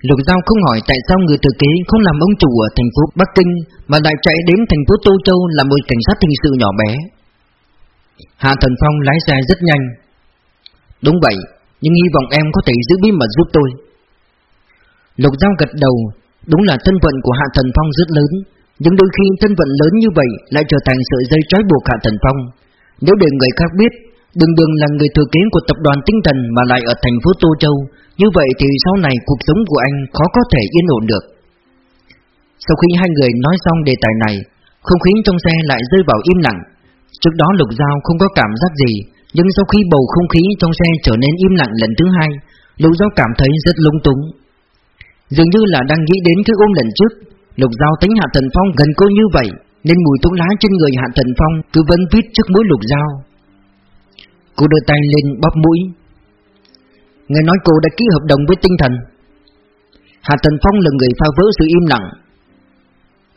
Lục Giao không hỏi tại sao người thừa kế không làm ông chủ ở thành phố Bắc Kinh Mà lại chạy đến thành phố Tô Châu làm một cảnh sát hình sự nhỏ bé. Hạ Thần Phong lái xe rất nhanh. Đúng vậy, nhưng hy vọng em có thể giữ bí mật giúp tôi. Lục Giao gật đầu Đúng là thân phận của Hạ Thần Phong rất lớn nhưng đôi khi thân phận lớn như vậy Lại trở thành sợi dây trói buộc Hạ Thần Phong. Nếu để người khác biết, Đường đường là người thừa kế của tập đoàn tinh thần Mà lại ở thành phố Tô Châu, Như vậy thì sau này cuộc sống của anh Khó có thể yên ổn được. Sau khi hai người nói xong đề tài này, Không khí trong xe lại rơi vào im lặng. Trước đó Lục Giao không có cảm giác gì, Nhưng sau khi bầu không khí trong xe trở nên im lặng lần thứ hai, Lục Giao cảm thấy rất lung túng. Dường như là đang nghĩ đến cái ôm lần trước. Lục Giao tính Hạ Thần Phong gần cô như vậy Nên mùi thuốc lá trên người Hạ Thần Phong cứ vấn vít trước mũi Lục Giao. Cô đưa tay lên bóp mũi. Nghe nói cô đã ký hợp đồng với tinh thần. Hạ Thần Phong là người phá vỡ sự im lặng.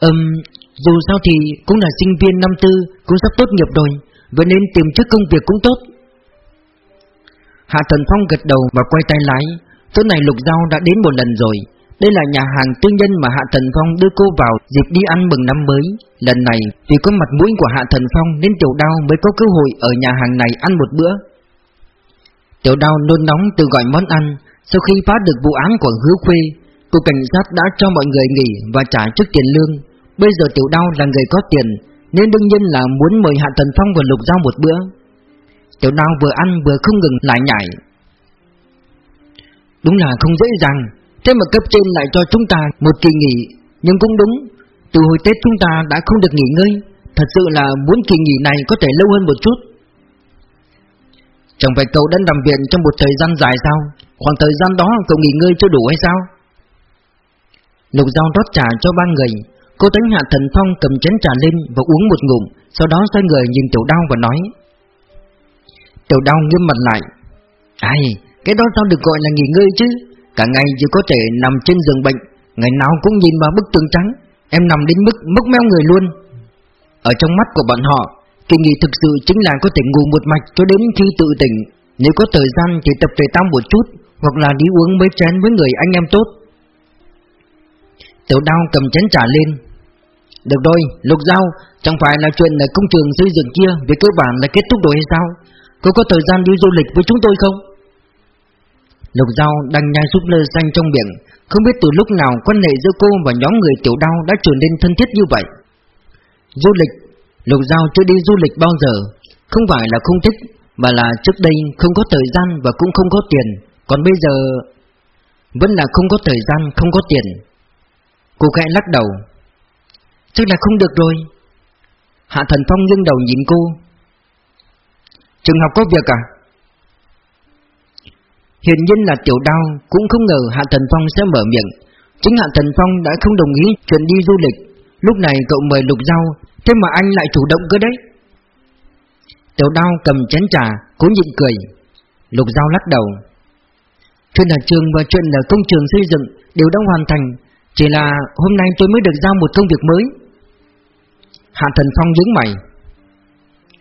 Ừm, dù sao thì cũng là sinh viên năm tư Cũng sắp tốt nghiệp rồi Vậy nên tìm chức công việc cũng tốt. Hạ Thần Phong gật đầu và quay tay lái. Tối này Lục Giao đã đến một lần rồi. Đây là nhà hàng tư nhân mà Hạ Thần Phong đưa cô vào dịp đi ăn mừng năm mới. Lần này, vì có mặt mũi của Hạ Thần Phong Nên Tiểu Đao mới có cơ hội ở nhà hàng này ăn một bữa. Tiểu Đao nôn nóng từ gọi món ăn. Sau khi phá được vụ án của Hứa Khuê, Cục cảnh sát đã cho mọi người nghỉ và trả trước tiền lương. Bây giờ Tiểu Đao là người có tiền, Nên đương nhiên là muốn mời Hạ Thần Phong và Lục Giao một bữa. Tiểu Đao vừa ăn vừa không ngừng lại nhảy. Đúng là không dễ dàng. Thế mà cấp trên lại cho chúng ta một kỳ nghỉ. Nhưng cũng đúng Từ hồi Tết chúng ta đã không được nghỉ ngơi. Thật sự là muốn kỳ nghỉ này có thể lâu hơn một chút. Chẳng phải cậu đã nằm viện trong một thời gian dài sao? Khoảng thời gian đó cậu nghỉ ngơi chưa đủ hay sao? Lục Giao rót trà cho ba người. Cô Tánh Hạ Thần Phong cầm chén trà lên và uống một ngụm Sau đó xoay người nhìn Tiểu Đao và nói Tiểu Đao nghiêm mặt lại Ai, cái đó sao được gọi là nghỉ ngơi chứ? Cả ngày chỉ có thể nằm trên giường bệnh Ngày nào cũng nhìn vào bức tường trắng. Em nằm đến mức mốc meo người luôn. Ở trong mắt của bọn họ Kỳ nghỉ thực sự chính là có thể ngủ một mạch cho đến khi tự tỉnh. Nếu có thời gian thì tập thể thao một chút Hoặc là đi uống mấy chén với người anh em tốt. Tiểu đao cầm chén trả lên. Được rồi, lục dao Chẳng phải là chuyện ở công trường xây dựng kia Về cơ bản là kết thúc rồi hay sao? Cô có thời gian đi du lịch với chúng tôi không? Lục Giao đang nhai súp lơ xanh trong miệng. Không biết từ lúc nào quan hệ giữa cô và nhóm người tiểu đao đã trở nên thân thiết như vậy. Du lịch. Lục Giao chưa đi du lịch bao giờ. Không phải là không thích Mà là trước đây không có thời gian và cũng không có tiền. Còn bây giờ Vẫn là không có thời gian, không có tiền. Cô khẽ lắc đầu. Chắc là không được rồi. Hạ Thần Phong nghiêng đầu nhìn cô. Trường học có việc à? Hiển nhiên là tiểu đao cũng không ngờ Hạ Thần Phong sẽ mở miệng. Chính Hạ Thần Phong đã không đồng ý chuyện đi du lịch. Lúc này cậu mời Lục Giao, Thế mà anh lại chủ động cơ đấy. Tiểu đao cầm chén trà, Cố nhịn cười. Lục Giao lắc đầu. Chuyện ở trường và chuyện ở công trường xây dựng Đều đã hoàn thành, Chỉ là hôm nay tôi mới được giao một công việc mới. Hạ Thần Phong nhướng mày.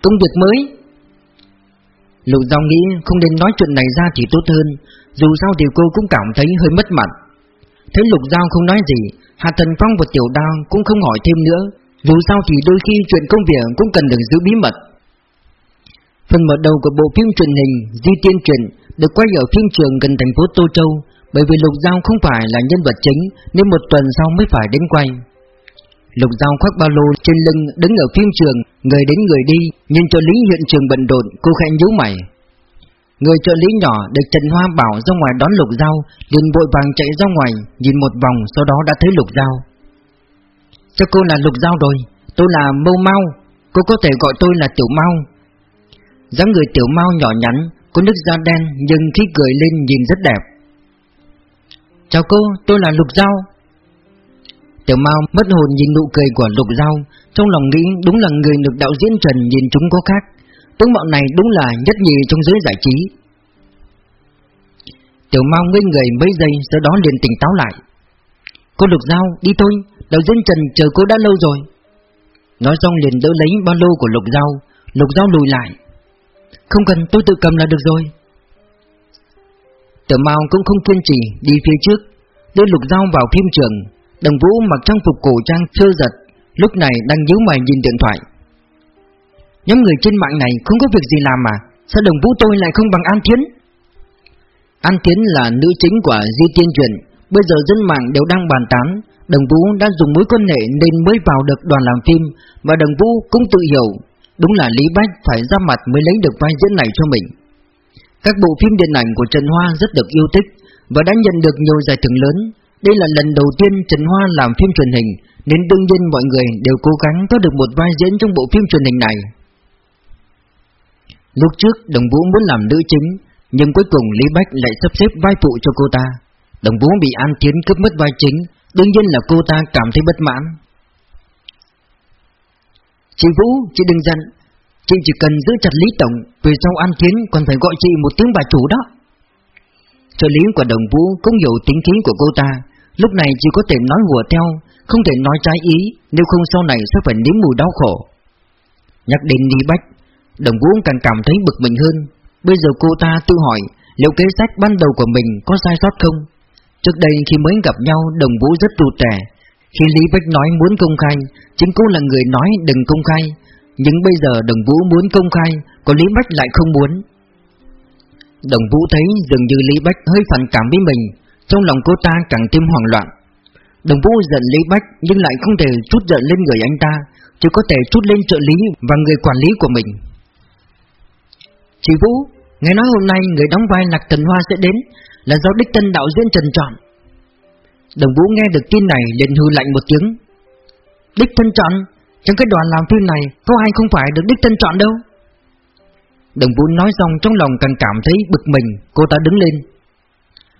Công việc mới? Lục Giao nghĩ không nên nói chuyện này ra thì tốt hơn, Dù sao thì cô cũng cảm thấy hơi mất mặt. Thấy Lục Giao không nói gì Hạ Thần Phong và Tiểu Đao cũng không hỏi thêm nữa, Dù sao thì đôi khi chuyện công việc cũng cần được giữ bí mật. Phần mở đầu của bộ phim truyền hình Di Tiên Truyền được quay ở phim trường gần thành phố Tô Châu, Bởi vì Lục Giao không phải là nhân vật chính Nên một tuần sau mới phải đến quay. Lục Giao khoác ba lô trên lưng đứng ở phim trường, người đến người đi, nhìn trợ lý hiện trường bận rộn, cô khẽ nhíu mày. Người trợ lý nhỏ được Trần Hoa bảo ra ngoài đón Lục Giao, liền vội vàng chạy ra ngoài, nhìn một vòng, sau đó đã thấy Lục Giao. Cho cô là Lục Giao rồi, tôi là Mâu Mau, cô có thể gọi tôi là Tiểu Mau. dáng người Tiểu Mau nhỏ nhắn, có nước da đen nhưng khi cười lên nhìn rất đẹp. Chào cô, tôi là Lục Giao. Tiểu Mao mất hồn nhìn nụ cười của Lục Giao, trong lòng nghĩ đúng là người được đạo diễn Trần nhìn chúng có khác. Tướng mạo này đúng là nhất nhì trong giới giải trí. Tiểu Mao ngây người mấy giây sau đó liền tỉnh táo lại. Cô Lục Giao, đi thôi, đạo diễn Trần chờ cô đã lâu rồi. Nói xong liền đỡ lấy ba lô của Lục Giao, Lục Giao lùi lại. Không cần tôi tự cầm là được rồi. Tiểu Mao cũng không kiên trì đi phía trước, đưa Lục Giao vào phim trường. Đồng Vũ mặc trang phục cổ trang trơ giật, lúc này đang nhíu mày nhìn điện thoại. Nhóm người trên mạng này không có việc gì làm mà, sao Đồng Vũ tôi lại không bằng An Thiến? An Thiến là nữ chính của Di Tiên Truyền, bây giờ dân mạng đều đang bàn tán, Đồng Vũ đã dùng mối quan hệ nên mới vào được đoàn làm phim, và Đồng Vũ cũng tự hiểu, đúng là Lý Bách phải ra mặt mới lấy được vai diễn này cho mình. Các bộ phim điện ảnh của Trần Hoa rất được yêu thích và đã nhận được nhiều giải thưởng lớn. Đây là lần đầu tiên Trần Hoa làm phim truyền hình, nên đương nhiên mọi người đều cố gắng có được một vai diễn trong bộ phim truyền hình này. Lúc trước Đồng Vũ muốn làm nữ chính, nhưng cuối cùng Lý Bách lại sắp xếp vai phụ cho cô ta. Đồng Vũ bị An Tiến cướp mất vai chính, đương nhiên là cô ta cảm thấy bất mãn. Chị Vũ, chị đừng giận, Chị chỉ cần giữ chặt Lý Tổng Về sau An Thiến còn phải gọi chị một tiếng bà chủ đó Trợ lý của đồng vũ cũng hiểu tính khí của cô ta Lúc này chỉ có thể nói hùa theo, Không thể nói trái ý, Nếu không sau này sẽ phải nếm mùi đau khổ. Nhắc đến Lý Bách, Đồng vũ càng cảm thấy bực mình hơn. Bây giờ cô ta tự hỏi, Liệu kế sách ban đầu của mình có sai sót không? Trước đây khi mới gặp nhau, Đồng vũ rất tù trẻ Khi Lý Bách nói muốn công khai, Chính cô là người nói đừng công khai. Nhưng bây giờ Đồng Vũ muốn công khai Còn Lý Bách lại không muốn. Đồng Vũ thấy dường như Lý Bách hơi phản cảm với mình. Trong lòng cô ta càng thêm hoảng loạn. Đồng Vũ giận Lý Bách Nhưng lại không thể chút giận lên người anh ta, Chỉ có thể chút lên trợ lý Và người quản lý của mình. Chị Vũ, Nghe nói hôm nay người đóng vai Lạc Tần Hoa sẽ đến, Là do đích tân đạo diễn Trần chọn. Đồng Vũ nghe được tin này liền hư lạnh một tiếng. Đích thân chọn? Trong cái đoàn làm phim này, Có ai không phải được đích thân chọn đâu? Đồng Vũ nói xong trong lòng càng cảm thấy bực mình, Cô ta đứng lên.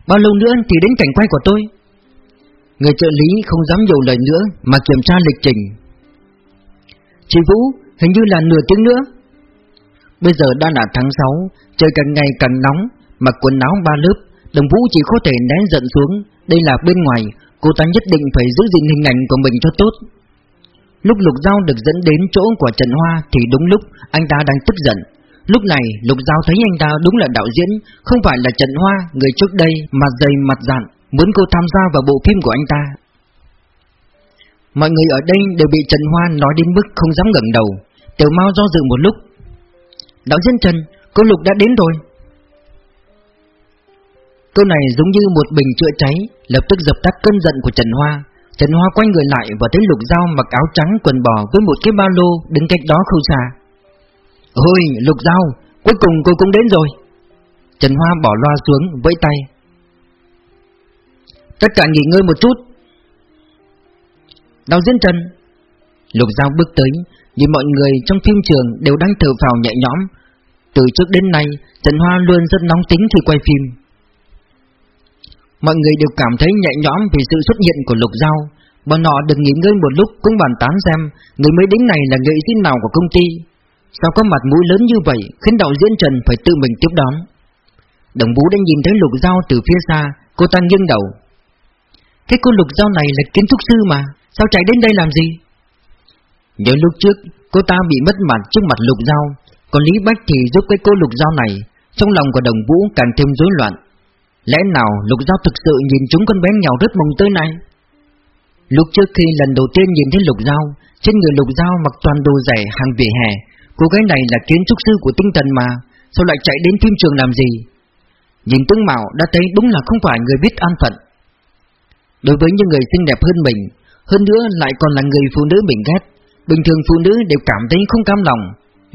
Bao lâu nữa thì đến cảnh quay của tôi? Người trợ lý không dám nhiều lời nữa Mà kiểm tra lịch trình. Chị Vũ, Hình như là nửa tiếng nữa. Bây giờ đã là tháng 6 Trời càng ngày càng nóng Mặc quần áo ba lớp, Đồng Vũ chỉ có thể né giận xuống. Đây là bên ngoài, Cô ta nhất định phải giữ gìn hình ảnh của mình cho tốt. Lúc Lục Giao được dẫn đến chỗ của Trần Hoa thì đúng lúc anh ta đang tức giận. Lúc này Lục Giao thấy anh ta đúng là đạo diễn, không phải là Trần Hoa, người trước đây mà dày mặt dạn, muốn cô tham gia vào bộ phim của anh ta. Mọi người ở đây đều bị Trần Hoa nói đến mức không dám ngẩng đầu. Tiểu Mao do dự một lúc. Đạo diễn Trần, cô Lục đã đến rồi. Câu này giống như một bình chữa cháy, lập tức dập tắt cơn giận của Trần Hoa. Trần Hoa quay người lại và thấy Lục Giao mặc áo trắng quần bò với một cái ba lô đứng cách đó không xa. Ôi, Lục Giao, cuối cùng cô cũng đến rồi. Trần Hoa bỏ loa xuống, vẫy tay. Tất cả nghỉ ngơi một chút. Đào diễn Trần. Lục Giao bước tới, nhìn mọi người trong phim trường đều đang thở phào nhẹ nhõm. Từ trước đến nay, Trần Hoa luôn rất nóng tính khi quay phim. Mọi người đều cảm thấy nhẹ nhõm vì sự xuất hiện của Lục Giao Bọn họ được nghỉ ngơi một lúc cũng bàn tán xem Người mới đến này là nghệ sĩ nào của công ty Sao có mặt mũi lớn như vậy Khiến đạo diễn Trần phải tự mình tiếp đón? Đồng Bú đã nhìn thấy Lục Giao từ phía xa, Cô ta nghiêng đầu. Cái cô Lục Giao này là kiến trúc sư mà, Sao chạy đến đây làm gì? Nhớ lúc trước, Cô ta bị mất mặt trước mặt Lục Giao Còn Lý Bách thì giúp cái cô Lục Giao này, Trong lòng của Đồng Vũ càng thêm rối loạn. Lẽ nào Lục Giao thực sự nhìn chúng con bé nghèo rất mong tới này Lúc trước khi lần đầu tiên nhìn thấy Lục Giao Trên người Lục Giao mặc toàn đồ rẻ hàng vỉa hè Cô gái này là kiến trúc sư của tinh thần mà, Sao lại chạy đến phim trường làm gì? Nhìn tướng mạo đã thấy đúng là không phải người biết an phận. Đối với những người xinh đẹp hơn mình, Hơn nữa lại còn là người phụ nữ mình ghét. Bình thường phụ nữ đều cảm thấy không cam lòng.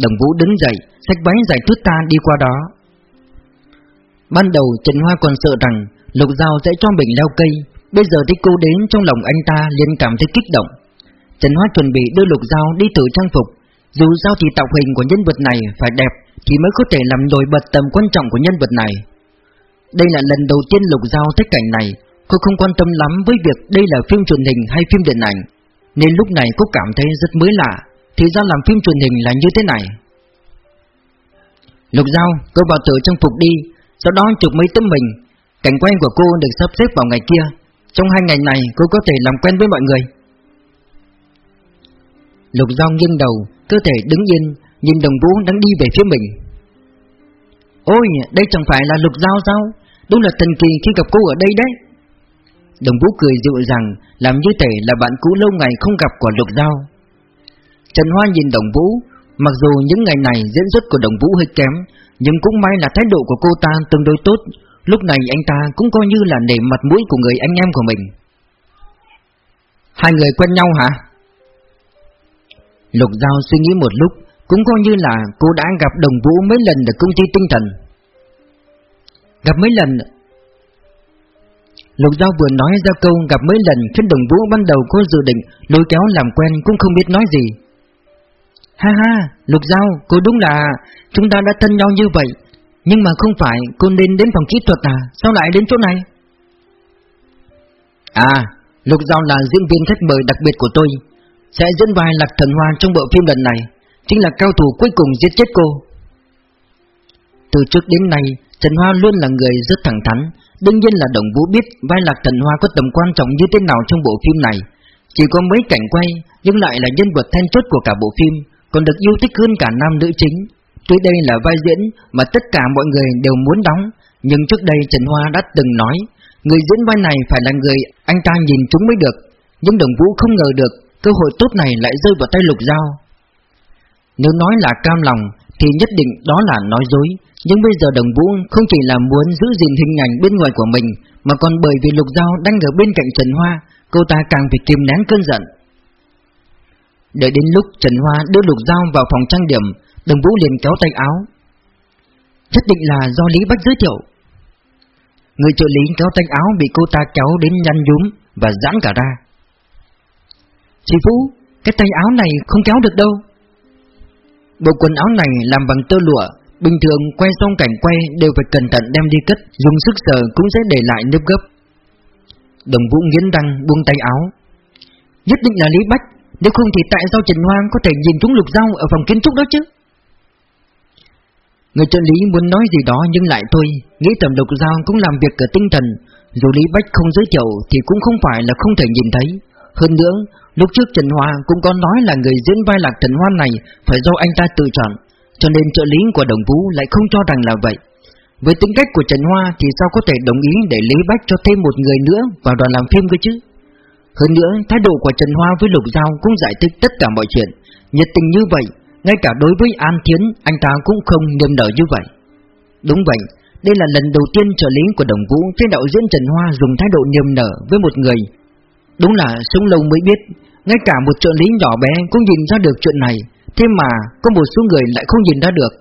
Đồng Vũ đứng dậy, Xách váy giải thuyết ta đi qua đó. Ban đầu Trần Hoa còn sợ rằng Lục Giao sẽ cho mình leo cây. Bây giờ thấy cô đến trong lòng anh ta liền cảm thấy kích động. Trần Hoa chuẩn bị đưa Lục Giao đi thử trang phục. Dù sao thì tạo hình của nhân vật này phải đẹp Thì mới có thể làm nổi bật tầm quan trọng của nhân vật này Đây là lần đầu tiên Lục Giao thấy cảnh này cô không quan tâm lắm với việc đây là phim truyền hình hay phim điện ảnh, nên lúc này cô cảm thấy rất mới lạ, thì ra làm phim truyền hình là như thế này. Lục Giao, cô vào tử trang phục đi, sau đó chụp mấy tấm mình. Cảnh quen của cô được sắp xếp vào ngày kia. Trong hai ngày này cô có thể làm quen với mọi người. Lục Giao nghiêng đầu, cơ thể đứng yên, nhìn đồng vũ đang đi về phía mình. Ôi, đây chẳng phải là Lục Giao sao? Đúng là thần kỳ khi gặp cô ở đây đấy. Đồng vũ cười dịu dàng, làm như thể là bạn cũ lâu ngày không gặp của Lục Giao. Trần Hoa nhìn đồng vũ, mặc dù những ngày này diễn xuất của đồng vũ hơi kém, nhưng cũng may là thái độ của cô ta tương đối tốt Lúc này anh ta cũng coi như là nể mặt mũi của người anh em của mình Hai người quen nhau hả? Lục Giao suy nghĩ một lúc Cũng coi như là cô đã gặp đồng vũ mấy lần ở công ty tinh thần. Gặp mấy lần? Lục Giao vừa nói ra câu gặp mấy lần Khiến đồng vũ ban đầu có dự định Lôi kéo làm quen cũng không biết nói gì. Ha ha, Lục Giao, cô đúng là chúng ta đã thân nhau như vậy Nhưng mà không phải cô nên đến phòng kỹ thuật à, sao lại đến chỗ này? À, Lục Giao là diễn viên khách mời đặc biệt của tôi. Sẽ diễn vai Lạc Thần Hoa trong bộ phim lần này Chính là cao thủ cuối cùng giết chết cô Từ trước đến nay, Trần Hoa luôn là người rất thẳng thắn Đương nhiên là Đồng Vũ biết vai Lạc Thần Hoa có tầm quan trọng như thế nào trong bộ phim này Chỉ có mấy cảnh quay, nhưng lại là nhân vật then chốt của cả bộ phim còn được yêu thích hơn cả nam nữ chính. Tuy đây là vai diễn mà tất cả mọi người đều muốn đóng, nhưng trước đây Trần Hoa đã từng nói, người diễn vai này phải là người anh ta nhìn chúng mới được, nhưng Đồng Vũ không ngờ được cơ hội tốt này lại rơi vào tay Lục Giao. Nếu nói là cam lòng thì nhất định đó là nói dối, nhưng bây giờ Đồng Vũ không chỉ là muốn giữ gìn hình ảnh bên ngoài của mình, mà còn bởi vì Lục Giao đang ở bên cạnh Trần Hoa, cô ta càng phải kiềm nén cơn giận. Đợi đến lúc Trần Hoa đưa lục dao vào phòng trang điểm Đồng Vũ liền kéo tay áo Nhất định là do Lý Bách giới thiệu Người trợ lý kéo tay áo bị cô ta kéo đến nhăn nhúm Và giãn cả ra Chị Vũ, Cái tay áo này không kéo được đâu. Bộ quần áo này làm bằng tơ lụa, Bình thường quay xong cảnh quay đều phải cẩn thận đem đi cất, Dùng sức sờ cũng sẽ để lại nếp gấp. Đồng Vũ nghiến răng buông tay áo. Nhất định là Lý Bách, nếu không thì tại sao Trần Hoang có thể nhìn trúng lục dao ở phòng kiến trúc đó chứ? Người trợ lý muốn nói gì đó nhưng lại thôi, Nghĩ tầm lục dao cũng làm việc ở tinh thần, Dù Lý Bách không giới thiệu thì cũng không phải là không thể nhìn thấy. Hơn nữa, lúc trước Trần Hoa cũng có nói là người diễn vai lạc Trần Hoa này Phải do anh ta tự chọn Cho nên trợ lý của Đồng Vũ lại không cho rằng là vậy Với tính cách của Trần Hoa thì sao có thể đồng ý để Lý Bách cho thêm một người nữa vào đoàn làm phim cơ chứ hơn nữa, thái độ của Trần Hoa với Lục Giao cũng giải thích tất cả mọi chuyện. Nhiệt tình như vậy, ngay cả đối với An Thiến, anh ta cũng không niềm nở như vậy. Đúng vậy, đây là lần đầu tiên trợ lý của Đồng Vũ thấy đạo diễn Trần Hoa dùng thái độ niềm nở với một người. Đúng là sống lâu mới biết, ngay cả một trợ lý nhỏ bé cũng nhìn ra được chuyện này, thế mà có một số người lại không nhìn ra được.